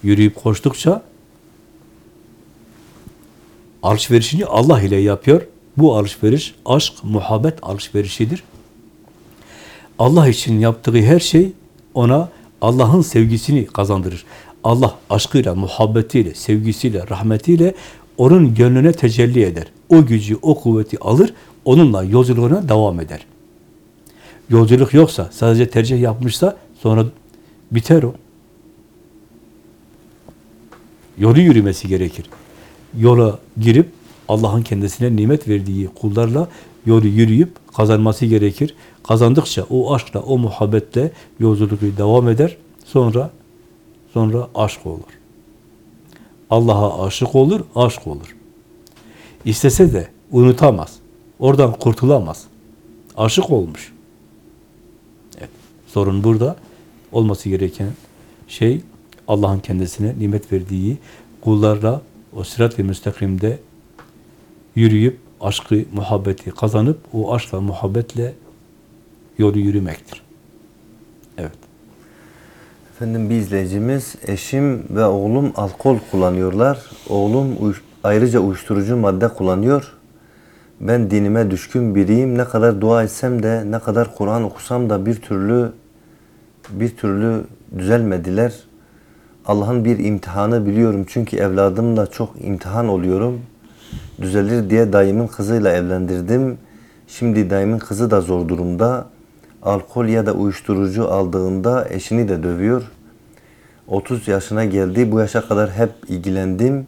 [SPEAKER 2] Yürüyüp koştukça alışverişini Allah ile yapıyor. Bu alışveriş aşk, muhabbet alışverişidir. Allah için yaptığı her şey ona Allah'ın sevgisini kazandırır. Allah aşkıyla, muhabbetiyle, sevgisiyle, rahmetiyle onun gönlüne tecelli eder. O gücü, o kuvveti alır, onunla yolculuğuna devam eder. Yolculuk yoksa, sadece tercih yapmışsa sonra biter o. Yolu yürümesi gerekir. Yola girip Allah'ın kendisine nimet verdiği kullarla yolu yürüyüp kazanması gerekir. Kazandıkça o aşkla, o muhabbetle yolculuğu devam eder. Sonra sonra aşk olur. Allah'a aşık olur, aşk olur. İstese de unutamaz. Oradan kurtulamaz. Aşık olmuş. Evet, sorun burada. olması gereken şey Allah'ın kendisine nimet verdiği kullarla o sırat-ı müstakimde yürüyüp aşkı, muhabbeti kazanıp o aşkla, muhabbetle yolu yürümektir. Evet.
[SPEAKER 1] Efendim bir izleyicimiz eşim ve oğlum alkol kullanıyorlar. Oğlum uyuş- ayrıca uyuşturucu madde kullanıyor. Ben dinime düşkün biriyim. Ne kadar dua etsem de ne kadar Kur'an okusam da bir türlü bir türlü düzelmediler. Allah'ın bir imtihanı biliyorum çünkü evladımla çok imtihan oluyorum. Düzelir diye dayımın kızıyla evlendirdim. Şimdi dayımın kızı da zor durumda. Alkol ya da uyuşturucu aldığında eşini de dövüyor. 30 yaşına geldi. Bu yaşa kadar hep ilgilendim.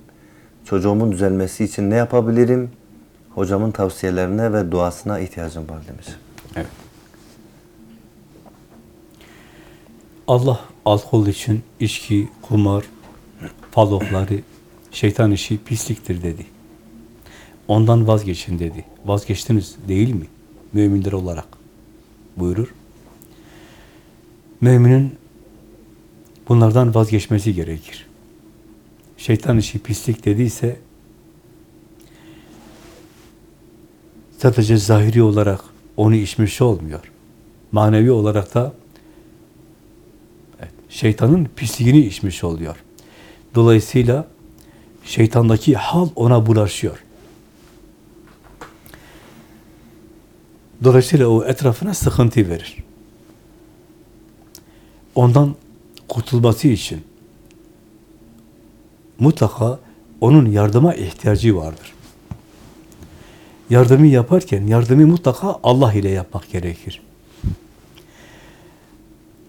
[SPEAKER 1] Çocuğumun düzelmesi için ne yapabilirim? Hocamın tavsiyelerine ve duasına ihtiyacım var demiş.
[SPEAKER 2] Evet. Allah alkol için içki, kumar, falokları, şeytan işi pisliktir dedi. Ondan vazgeçin dedi. Vazgeçtiniz değil mi? Müminler olarak buyurur. Müminin bunlardan vazgeçmesi gerekir. Şeytan işi pislik dediyse sadece zahiri olarak onu içmiş olmuyor. Manevi olarak da şeytanın pisliğini içmiş oluyor. Dolayısıyla şeytandaki hal ona bulaşıyor. Dolayısıyla o etrafına sıkıntı verir. Ondan kurtulması için mutlaka onun yardıma ihtiyacı vardır. Yardımı yaparken yardımı mutlaka Allah ile yapmak gerekir.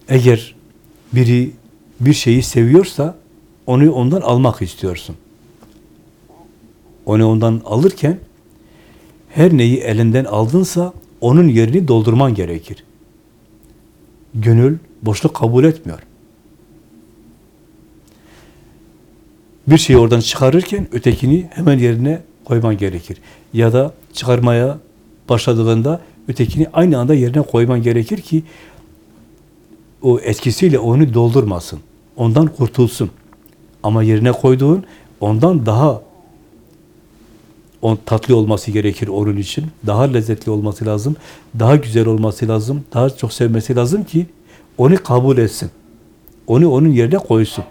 [SPEAKER 2] Eğer biri bir şeyi seviyorsa onu ondan almak istiyorsun. Onu ondan alırken her neyi elinden aldınsa onun yerini doldurman gerekir. Gönül boşluk kabul etmiyor. Bir şeyi oradan çıkarırken ötekini hemen yerine koyman gerekir. Ya da çıkarmaya başladığında ötekini aynı anda yerine koyman gerekir ki o etkisiyle onu doldurmasın. Ondan kurtulsun. Ama yerine koyduğun ondan daha on tatlı olması gerekir onun için. Daha lezzetli olması lazım. Daha güzel olması lazım. Daha çok sevmesi lazım ki onu kabul etsin. Onu onun yerine koysun.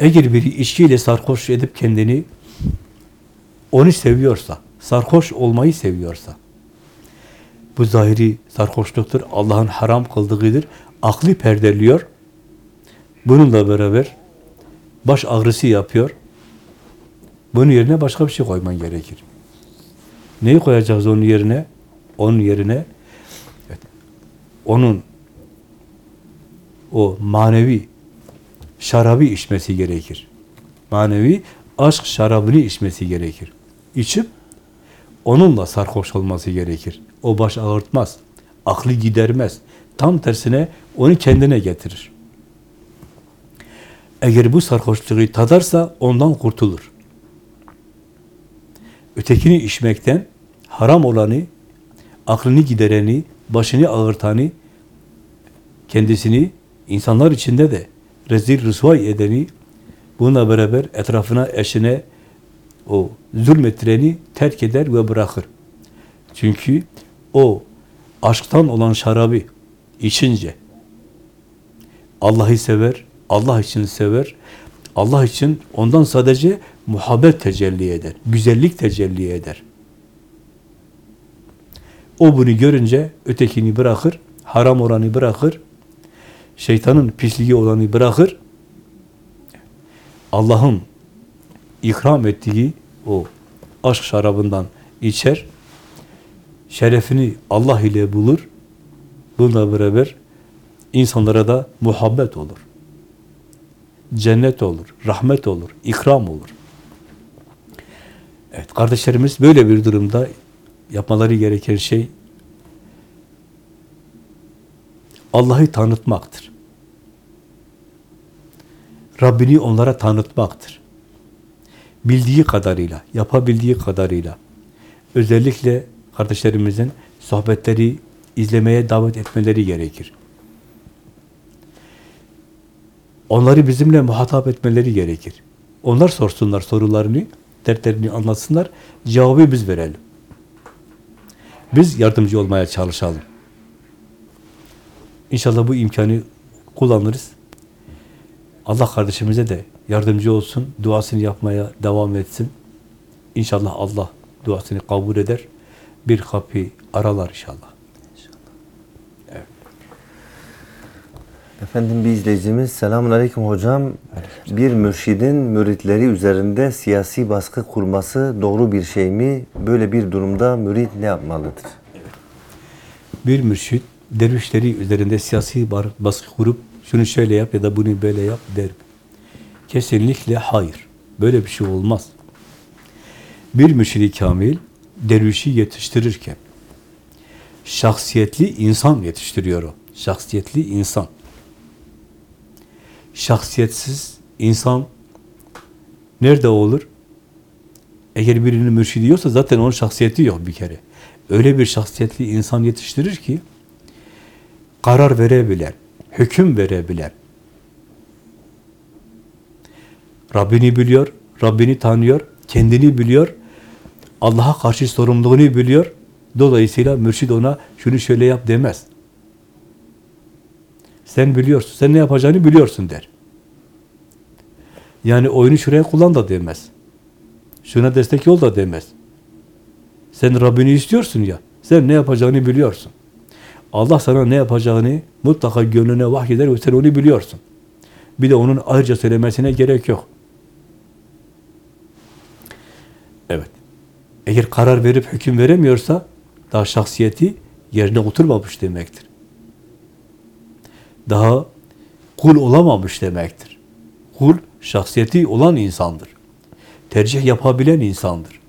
[SPEAKER 2] Eğer biri içkiyle sarhoş edip kendini onu seviyorsa, sarhoş olmayı seviyorsa, bu zahiri sarhoşluktur, Allah'ın haram kıldığıdır, aklı perdeliyor, bununla beraber baş ağrısı yapıyor, bunun yerine başka bir şey koyman gerekir. Neyi koyacağız onun yerine? Onun yerine evet, onun o manevi şarabı içmesi gerekir. Manevi aşk şarabını içmesi gerekir. İçip onunla sarhoş olması gerekir. O baş ağırtmaz, aklı gidermez. Tam tersine onu kendine getirir. Eğer bu sarhoşluğu tadarsa ondan kurtulur. Ötekini içmekten haram olanı, aklını gidereni, başını ağırtanı, kendisini insanlar içinde de rezil rüsvay edeni, bununla beraber etrafına, eşine o zulmettireni terk eder ve bırakır. Çünkü o aşktan olan şarabı içince Allah'ı sever, Allah için sever, Allah için ondan sadece muhabbet tecelli eder, güzellik tecelli eder. O bunu görünce ötekini bırakır, haram olanı bırakır, şeytanın pisliği olanı bırakır, Allah'ın ikram ettiği o aşk şarabından içer, şerefini Allah ile bulur, bununla beraber insanlara da muhabbet olur. Cennet olur, rahmet olur, ikram olur. Evet, kardeşlerimiz böyle bir durumda yapmaları gereken şey Allah'ı tanıtmaktır. Rabbini onlara tanıtmaktır. Bildiği kadarıyla, yapabildiği kadarıyla. Özellikle kardeşlerimizin sohbetleri izlemeye davet etmeleri gerekir. Onları bizimle muhatap etmeleri gerekir. Onlar sorsunlar sorularını, dertlerini anlatsınlar, cevabı biz verelim. Biz yardımcı olmaya çalışalım. İnşallah bu imkanı kullanırız. Allah kardeşimize de yardımcı olsun, duasını yapmaya devam etsin. İnşallah Allah duasını kabul eder. Bir kapı aralar inşallah.
[SPEAKER 1] Efendim bir izleyicimiz selamun aleyküm hocam. Bir mürşidin müritleri üzerinde siyasi baskı kurması doğru bir şey mi? Böyle bir durumda mürit ne yapmalıdır?
[SPEAKER 2] Bir mürşit dervişleri üzerinde siyasi baskı kurup şunu şöyle yap ya da bunu böyle yap der? Kesinlikle hayır. Böyle bir şey olmaz. Bir mürşidi kamil dervişi yetiştirirken şahsiyetli insan yetiştiriyor o. Şahsiyetli insan. Şahsiyetsiz insan nerede olur? Eğer birinin mürşidi yoksa zaten onun şahsiyeti yok bir kere. Öyle bir şahsiyetli insan yetiştirir ki karar verebilen, hüküm verebilen, Rabbini biliyor, Rabbini tanıyor, kendini biliyor, Allah'a karşı sorumluluğunu biliyor. Dolayısıyla mürşid ona şunu şöyle yap demez. Sen biliyorsun, sen ne yapacağını biliyorsun der. Yani oyunu şuraya kullan da demez. Şuna destek ol da demez. Sen Rabbini istiyorsun ya, sen ne yapacağını biliyorsun. Allah sana ne yapacağını mutlaka gönlüne vahyeder ve sen onu biliyorsun. Bir de onun ayrıca söylemesine gerek yok. Evet. Eğer karar verip hüküm veremiyorsa daha şahsiyeti yerine oturmamış demektir. Daha kul olamamış demektir. Kul şahsiyeti olan insandır. Tercih yapabilen insandır.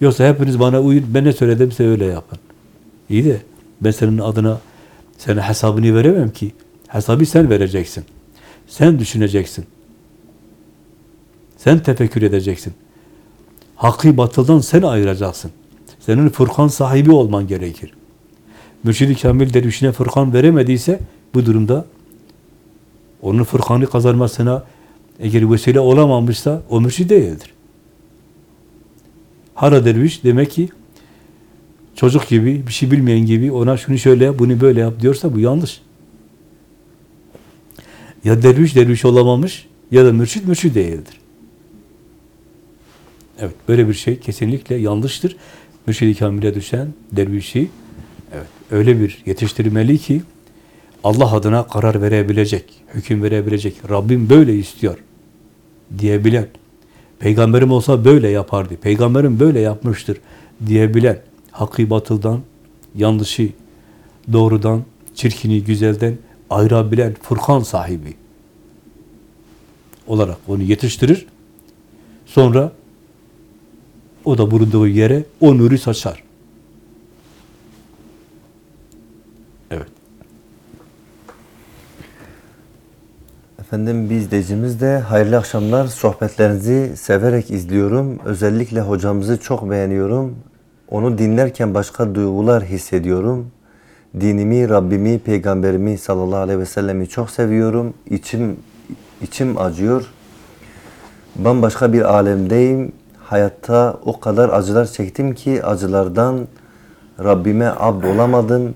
[SPEAKER 2] Yoksa hepiniz bana uyun, ben ne söyledimse öyle yapın. İyi de ben senin adına sana hesabını veremem ki. Hesabı sen vereceksin. Sen düşüneceksin. Sen tefekkür edeceksin. Hakkı batıldan sen ayıracaksın. Senin Furkan sahibi olman gerekir. Mürşid-i Kamil dervişine Furkan veremediyse bu durumda onun Furkan'ı kazanmasına eğer vesile olamamışsa o mürşid değildir. Hara derviş demek ki çocuk gibi, bir şey bilmeyen gibi ona şunu şöyle yap, bunu böyle yap diyorsa bu yanlış. Ya derviş derviş olamamış ya da mürşit mürşit değildir. Evet, böyle bir şey kesinlikle yanlıştır. Mürşid-i Kamil'e düşen dervişi evet, öyle bir yetiştirmeli ki Allah adına karar verebilecek, hüküm verebilecek. Rabbim böyle istiyor diyebilen. Peygamberim olsa böyle yapardı. Peygamberim böyle yapmıştır diyebilen. Hakkı batıldan, yanlışı doğrudan, çirkini güzelden ayırabilen Furkan sahibi olarak onu yetiştirir. Sonra o da bulunduğu yere o nuru saçar. Evet.
[SPEAKER 1] Efendim bir izleyicimiz de hayırlı akşamlar. Sohbetlerinizi severek izliyorum. Özellikle hocamızı çok beğeniyorum. Onu dinlerken başka duygular hissediyorum. Dinimi, Rabbimi, Peygamberimi sallallahu aleyhi ve sellemi çok seviyorum. İçim, içim acıyor. Bambaşka bir alemdeyim. Hayatta o kadar acılar çektim ki acılardan Rabbime abd olamadım.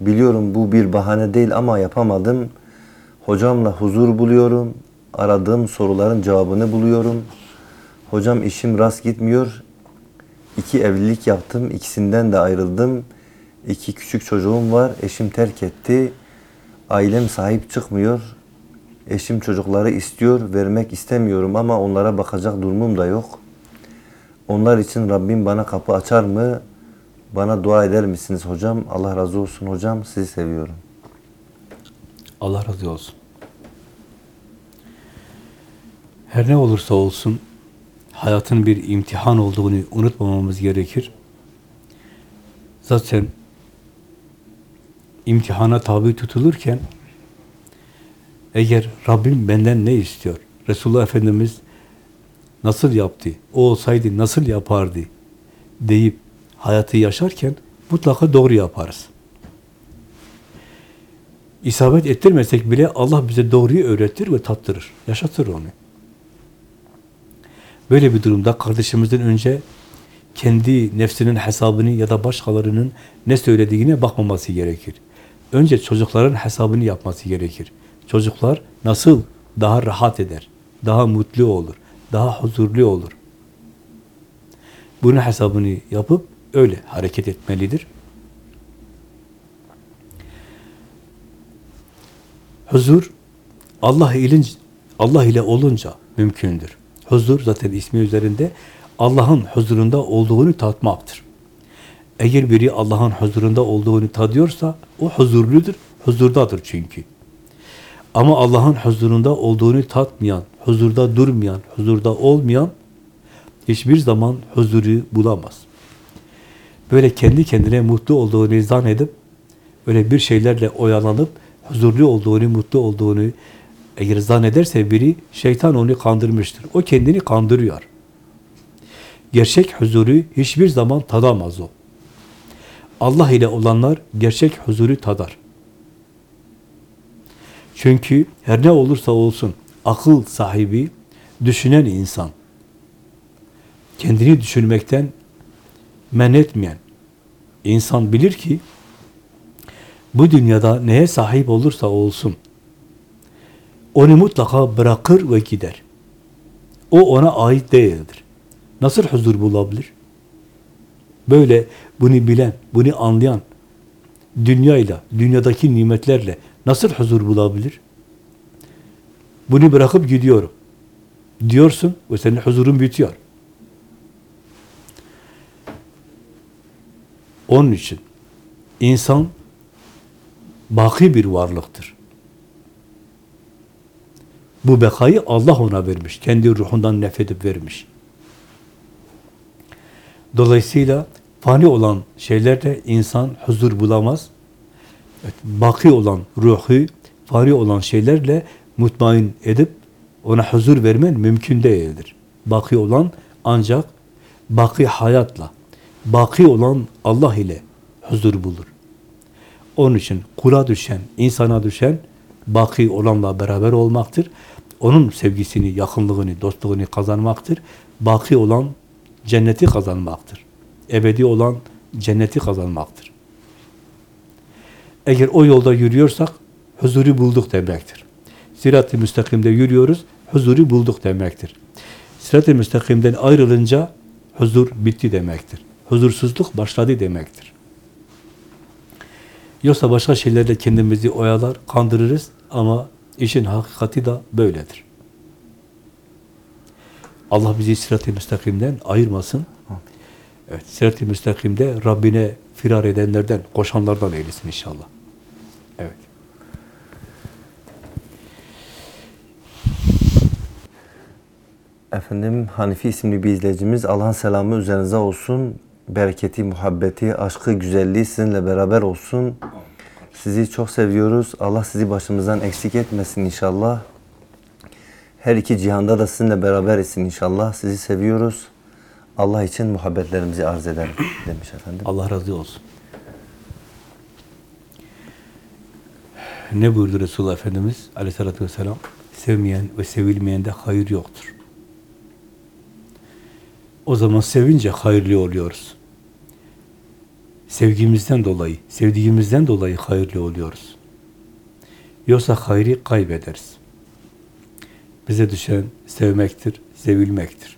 [SPEAKER 1] Biliyorum bu bir bahane değil ama yapamadım. Hocamla huzur buluyorum. Aradığım soruların cevabını buluyorum. Hocam işim rast gitmiyor. İki evlilik yaptım. ikisinden de ayrıldım. İki küçük çocuğum var. Eşim terk etti. Ailem sahip çıkmıyor. Eşim çocukları istiyor. Vermek istemiyorum ama onlara bakacak durumum da yok. Onlar için Rabbim bana kapı açar mı? Bana dua eder misiniz hocam? Allah razı olsun hocam. Sizi seviyorum.
[SPEAKER 2] Allah razı olsun. Her ne olursa olsun hayatın bir imtihan olduğunu unutmamamız gerekir. Zaten imtihana tabi tutulurken eğer Rabbim benden ne istiyor? Resulullah Efendimiz nasıl yaptı? O olsaydı nasıl yapardı? deyip hayatı yaşarken mutlaka doğru yaparız. İsabet ettirmesek bile Allah bize doğruyu öğretir ve tattırır. Yaşatır onu. Böyle bir durumda kardeşimizin önce kendi nefsinin hesabını ya da başkalarının ne söylediğine bakmaması gerekir. Önce çocukların hesabını yapması gerekir. Çocuklar nasıl daha rahat eder, daha mutlu olur, daha huzurlu olur. Bunun hesabını yapıp öyle hareket etmelidir. Huzur Allah ile Allah ile olunca mümkündür. Huzur zaten ismi üzerinde Allah'ın huzurunda olduğunu tatmaktır. Eğer biri Allah'ın huzurunda olduğunu tadıyorsa o huzurludur, huzurdadır çünkü. Ama Allah'ın huzurunda olduğunu tatmayan, huzurda durmayan, huzurda olmayan hiçbir zaman huzuru bulamaz. Böyle kendi kendine mutlu olduğunu zannedip öyle bir şeylerle oyalanıp huzurlu olduğunu, mutlu olduğunu eğer zannederse biri şeytan onu kandırmıştır. O kendini kandırıyor. Gerçek huzuru hiçbir zaman tadamaz o. Allah ile olanlar gerçek huzuru tadar. Çünkü her ne olursa olsun akıl sahibi, düşünen insan, kendini düşünmekten men etmeyen insan bilir ki bu dünyada neye sahip olursa olsun onu mutlaka bırakır ve gider. O ona ait değildir. Nasıl huzur bulabilir? Böyle bunu bilen, bunu anlayan, dünyayla, dünyadaki nimetlerle nasıl huzur bulabilir? Bunu bırakıp gidiyorum. Diyorsun ve senin huzurun bitiyor. Onun için insan baki bir varlıktır. Bu bekayı Allah ona vermiş. Kendi ruhundan nefedip vermiş. Dolayısıyla fani olan şeylerde insan huzur bulamaz. Evet, baki olan ruhu, fani olan şeylerle mutmain edip ona huzur vermen mümkün değildir. Baki olan ancak baki hayatla, baki olan Allah ile huzur bulur. Onun için kula düşen, insana düşen baki olanla beraber olmaktır. Onun sevgisini, yakınlığını, dostluğunu kazanmaktır. Baki olan cenneti kazanmaktır. Ebedi olan cenneti kazanmaktır. Eğer o yolda yürüyorsak huzuru bulduk demektir. Sirat-ı müstakimde yürüyoruz, huzuru bulduk demektir. Sirat-ı müstakimden ayrılınca huzur bitti demektir. Huzursuzluk başladı demektir. Yoksa başka şeylerle kendimizi oyalar, kandırırız ama işin hakikati de böyledir. Allah bizi sirat-i müstakimden ayırmasın. Evet, sirat-i müstakimde Rabbine firar edenlerden, koşanlardan eylesin inşallah. Evet.
[SPEAKER 1] Efendim Hanifi isimli bir izleyicimiz Allah'ın selamı üzerinize olsun. Bereketi, muhabbeti, aşkı, güzelliği sizinle beraber olsun. Sizi çok seviyoruz. Allah sizi başımızdan eksik etmesin inşallah. Her iki cihanda da sizinle beraber etsin inşallah. Sizi seviyoruz. Allah için muhabbetlerimizi arz ederim demiş efendim.
[SPEAKER 2] Allah razı olsun. Ne buyurdu Resulullah Efendimiz aleyhissalatü vesselam? Sevmeyen ve sevilmeyende hayır yoktur. O zaman sevince hayırlı oluyoruz. Sevgimizden dolayı, sevdiğimizden dolayı hayırlı oluyoruz. Yoksa hayrı kaybederiz. Bize düşen sevmektir, sevilmektir.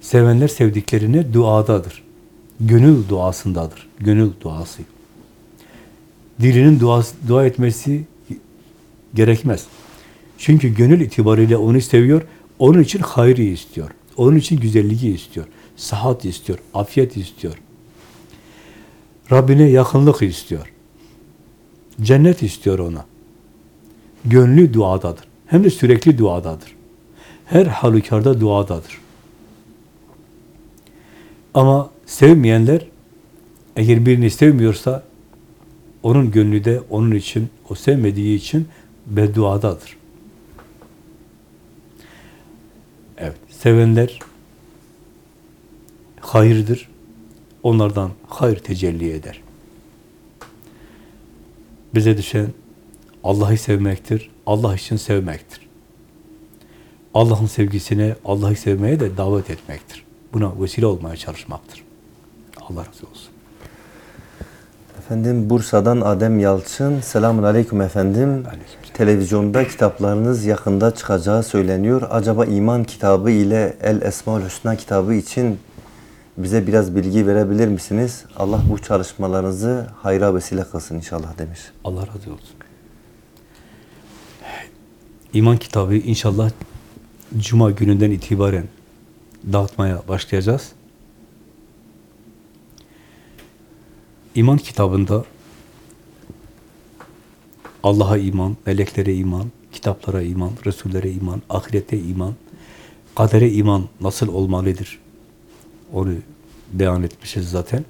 [SPEAKER 2] Sevenler sevdiklerine duadadır. Gönül duasındadır. Gönül duası. Dilinin dua, dua etmesi gerekmez. Çünkü gönül itibariyle onu seviyor, onun için hayrı istiyor. Onun için güzelliği istiyor. Sıhhat istiyor, afiyet istiyor. Rabbine yakınlık istiyor. Cennet istiyor ona. Gönlü duadadır. Hem de sürekli duadadır. Her halükarda duadadır. Ama sevmeyenler eğer birini sevmiyorsa onun gönlü de onun için, o sevmediği için bedduadadır. Evet, sevenler hayırdır. onlardan hayır tecelli eder. Bize düşen Allah'ı sevmektir, Allah için sevmektir. Allah'ın sevgisine, Allah'ı sevmeye de davet etmektir. Buna vesile olmaya çalışmaktır. Allah razı olsun.
[SPEAKER 1] Efendim Bursa'dan Adem Yalçın. Selamun Aleyküm efendim.
[SPEAKER 2] Aleykümselam.
[SPEAKER 1] Televizyonda kitaplarınız yakında çıkacağı söyleniyor. Acaba iman kitabı ile El Esmaül Hüsna kitabı için bize biraz bilgi verebilir misiniz? Allah bu çalışmalarınızı hayra vesile kılsın inşallah demiş.
[SPEAKER 2] Allah razı olsun. İman kitabı inşallah Cuma gününden itibaren dağıtmaya başlayacağız. İman kitabında Allah'a iman, meleklere iman, kitaplara iman, Resullere iman, ahirete iman, kadere iman nasıl olmalıdır? Onu beyan etmişiz zaten.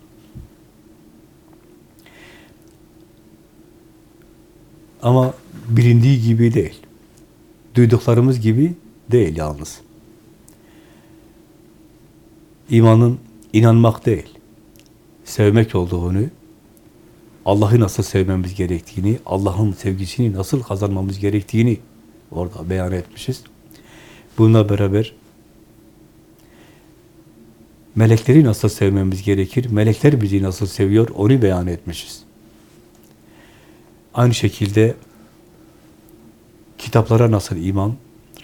[SPEAKER 2] Ama bilindiği gibi değil. Duyduklarımız gibi değil yalnız. İmanın inanmak değil, sevmek olduğunu, Allah'ı nasıl sevmemiz gerektiğini, Allah'ın sevgisini nasıl kazanmamız gerektiğini orada beyan etmişiz. Bununla beraber melekleri nasıl sevmemiz gerekir, melekler bizi nasıl seviyor onu beyan etmişiz. Aynı şekilde kitaplara nasıl iman,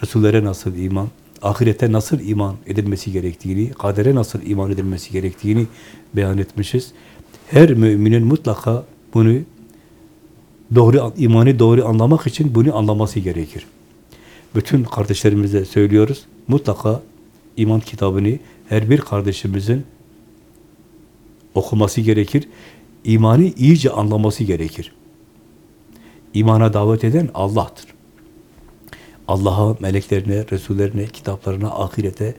[SPEAKER 2] Resullere nasıl iman, ahirete nasıl iman edilmesi gerektiğini, kadere nasıl iman edilmesi gerektiğini beyan etmişiz. Her müminin mutlaka bunu doğru imanı doğru anlamak için bunu anlaması gerekir. Bütün kardeşlerimize söylüyoruz. Mutlaka iman kitabını her bir kardeşimizin okuması gerekir. İmanı iyice anlaması gerekir. İmana davet eden Allah'tır. Allah'a, meleklerine, Resullerine, kitaplarına, ahirete,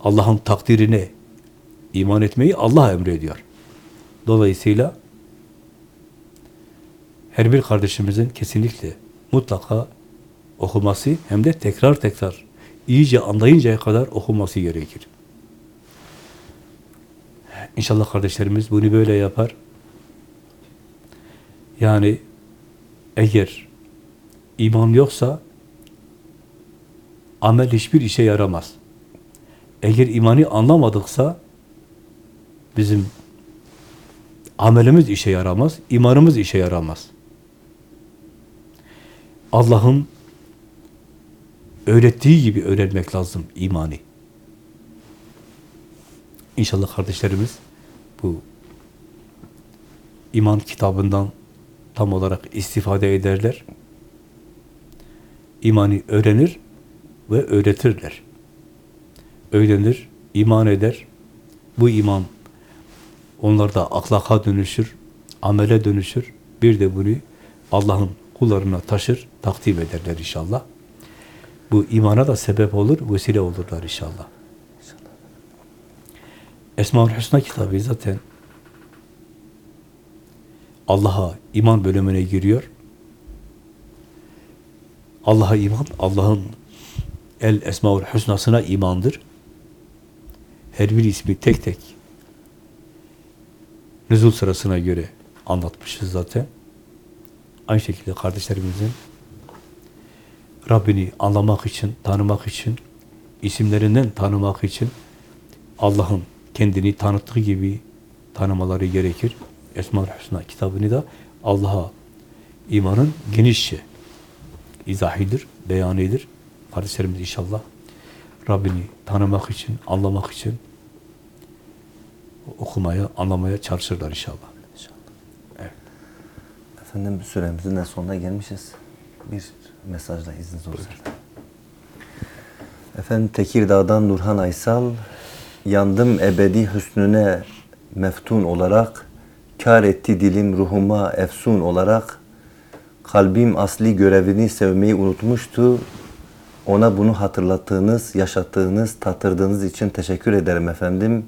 [SPEAKER 2] Allah'ın takdirine iman etmeyi Allah emrediyor. Dolayısıyla her bir kardeşimizin kesinlikle mutlaka okuması hem de tekrar tekrar iyice anlayıncaya kadar okuması gerekir. İnşallah kardeşlerimiz bunu böyle yapar. Yani eğer iman yoksa amel hiçbir işe yaramaz. Eğer imanı anlamadıksa bizim amelimiz işe yaramaz, imanımız işe yaramaz. Allah'ın öğrettiği gibi öğrenmek lazım imanı. İnşallah kardeşlerimiz bu iman kitabından tam olarak istifade ederler. İmanı öğrenir ve öğretirler. Öğrenir, iman eder. Bu iman onlarda ahlaka dönüşür, amele dönüşür. Bir de bunu Allah'ın kullarına taşır, takdim ederler inşallah. Bu imana da sebep olur, vesile olurlar inşallah. Esma-ül Hüsna kitabı zaten Allah'a iman bölümüne giriyor. Allah'a iman, Allah'ın El Esmaül Hüsna'sına imandır. Her bir ismi tek tek nüzul sırasına göre anlatmışız zaten. Aynı şekilde kardeşlerimizin Rabbini anlamak için, tanımak için, isimlerinden tanımak için Allah'ın kendini tanıttığı gibi tanımaları gerekir. Esma-ül Hüsna kitabını da Allah'a imanın genişçe izahidir, beyanıdır. Kardeşlerimiz inşallah Rabbini tanımak için, anlamak için okumaya, anlamaya çalışırlar inşallah.
[SPEAKER 1] Efendim süremizin de sonuna gelmişiz. Bir mesajla izniniz olursa. Efendim Tekirdağ'dan Nurhan Aysal yandım ebedi hüsnüne meftun olarak kar etti dilim ruhuma efsun olarak kalbim asli görevini sevmeyi unutmuştu. Ona bunu hatırlattığınız, yaşattığınız, tattırdığınız için teşekkür ederim efendim.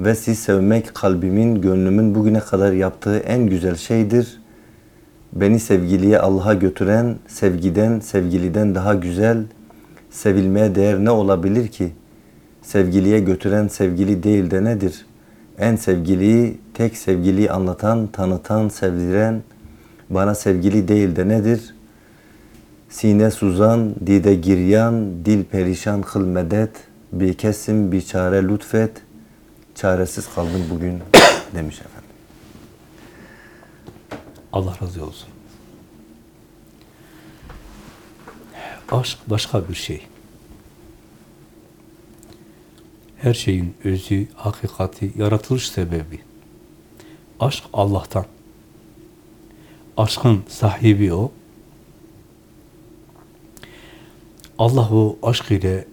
[SPEAKER 1] Ve siz sevmek kalbimin, gönlümün bugüne kadar yaptığı en güzel şeydir. Beni sevgiliye Allah'a götüren, sevgiden, sevgiliden daha güzel, sevilmeye değer ne olabilir ki? Sevgiliye götüren sevgili değil de nedir? En sevgiliyi, tek sevgiliyi anlatan, tanıtan, sevdiren, bana sevgili değil de nedir? Sine suzan, dide giryan, dil perişan kıl medet, bir kesim bir çare lütfet, çaresiz kaldım bugün demiş efendim.
[SPEAKER 2] Allah razı olsun. Aşk başka bir şey. Her şeyin özü, hakikati, yaratılış sebebi. Aşk Allah'tan. Aşkın sahibi o. Allah o aşk ile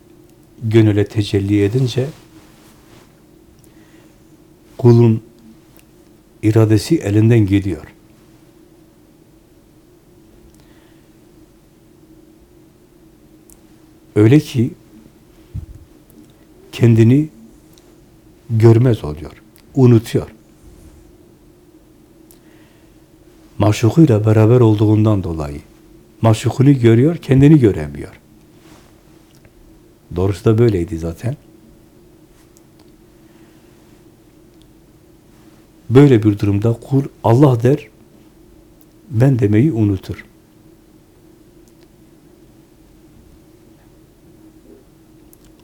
[SPEAKER 2] gönüle tecelli edince kulun iradesi elinden gidiyor. Öyle ki kendini görmez oluyor. Unutuyor. Maşukuyla beraber olduğundan dolayı. Maşukunu görüyor, kendini göremiyor. Doğrusu da böyleydi zaten. Böyle bir durumda kul Allah der, ben demeyi unutur.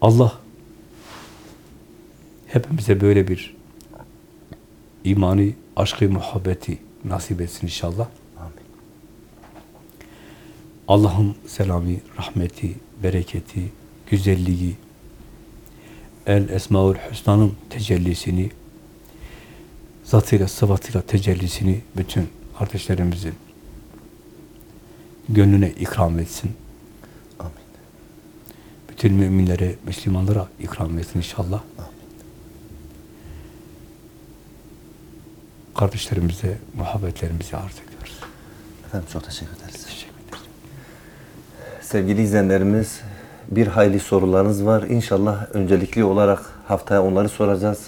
[SPEAKER 2] Allah hepimize böyle bir imani, aşkı, muhabbeti nasip etsin inşallah. Allah'ın selamı, rahmeti, bereketi, güzelliği, El Esmaül Hüsna'nın tecellisini, zatıyla, sıfatıyla tecellisini bütün kardeşlerimizin gönlüne ikram etsin.
[SPEAKER 1] Amin.
[SPEAKER 2] Bütün müminlere, Müslümanlara ikram etsin inşallah. Kardeşlerimize muhabbetlerimizi arz ediyoruz.
[SPEAKER 1] Efendim çok teşekkür ederiz.
[SPEAKER 2] Teşekkür ederim.
[SPEAKER 1] Sevgili izleyenlerimiz, bir hayli sorularınız var. İnşallah öncelikli olarak haftaya onları soracağız.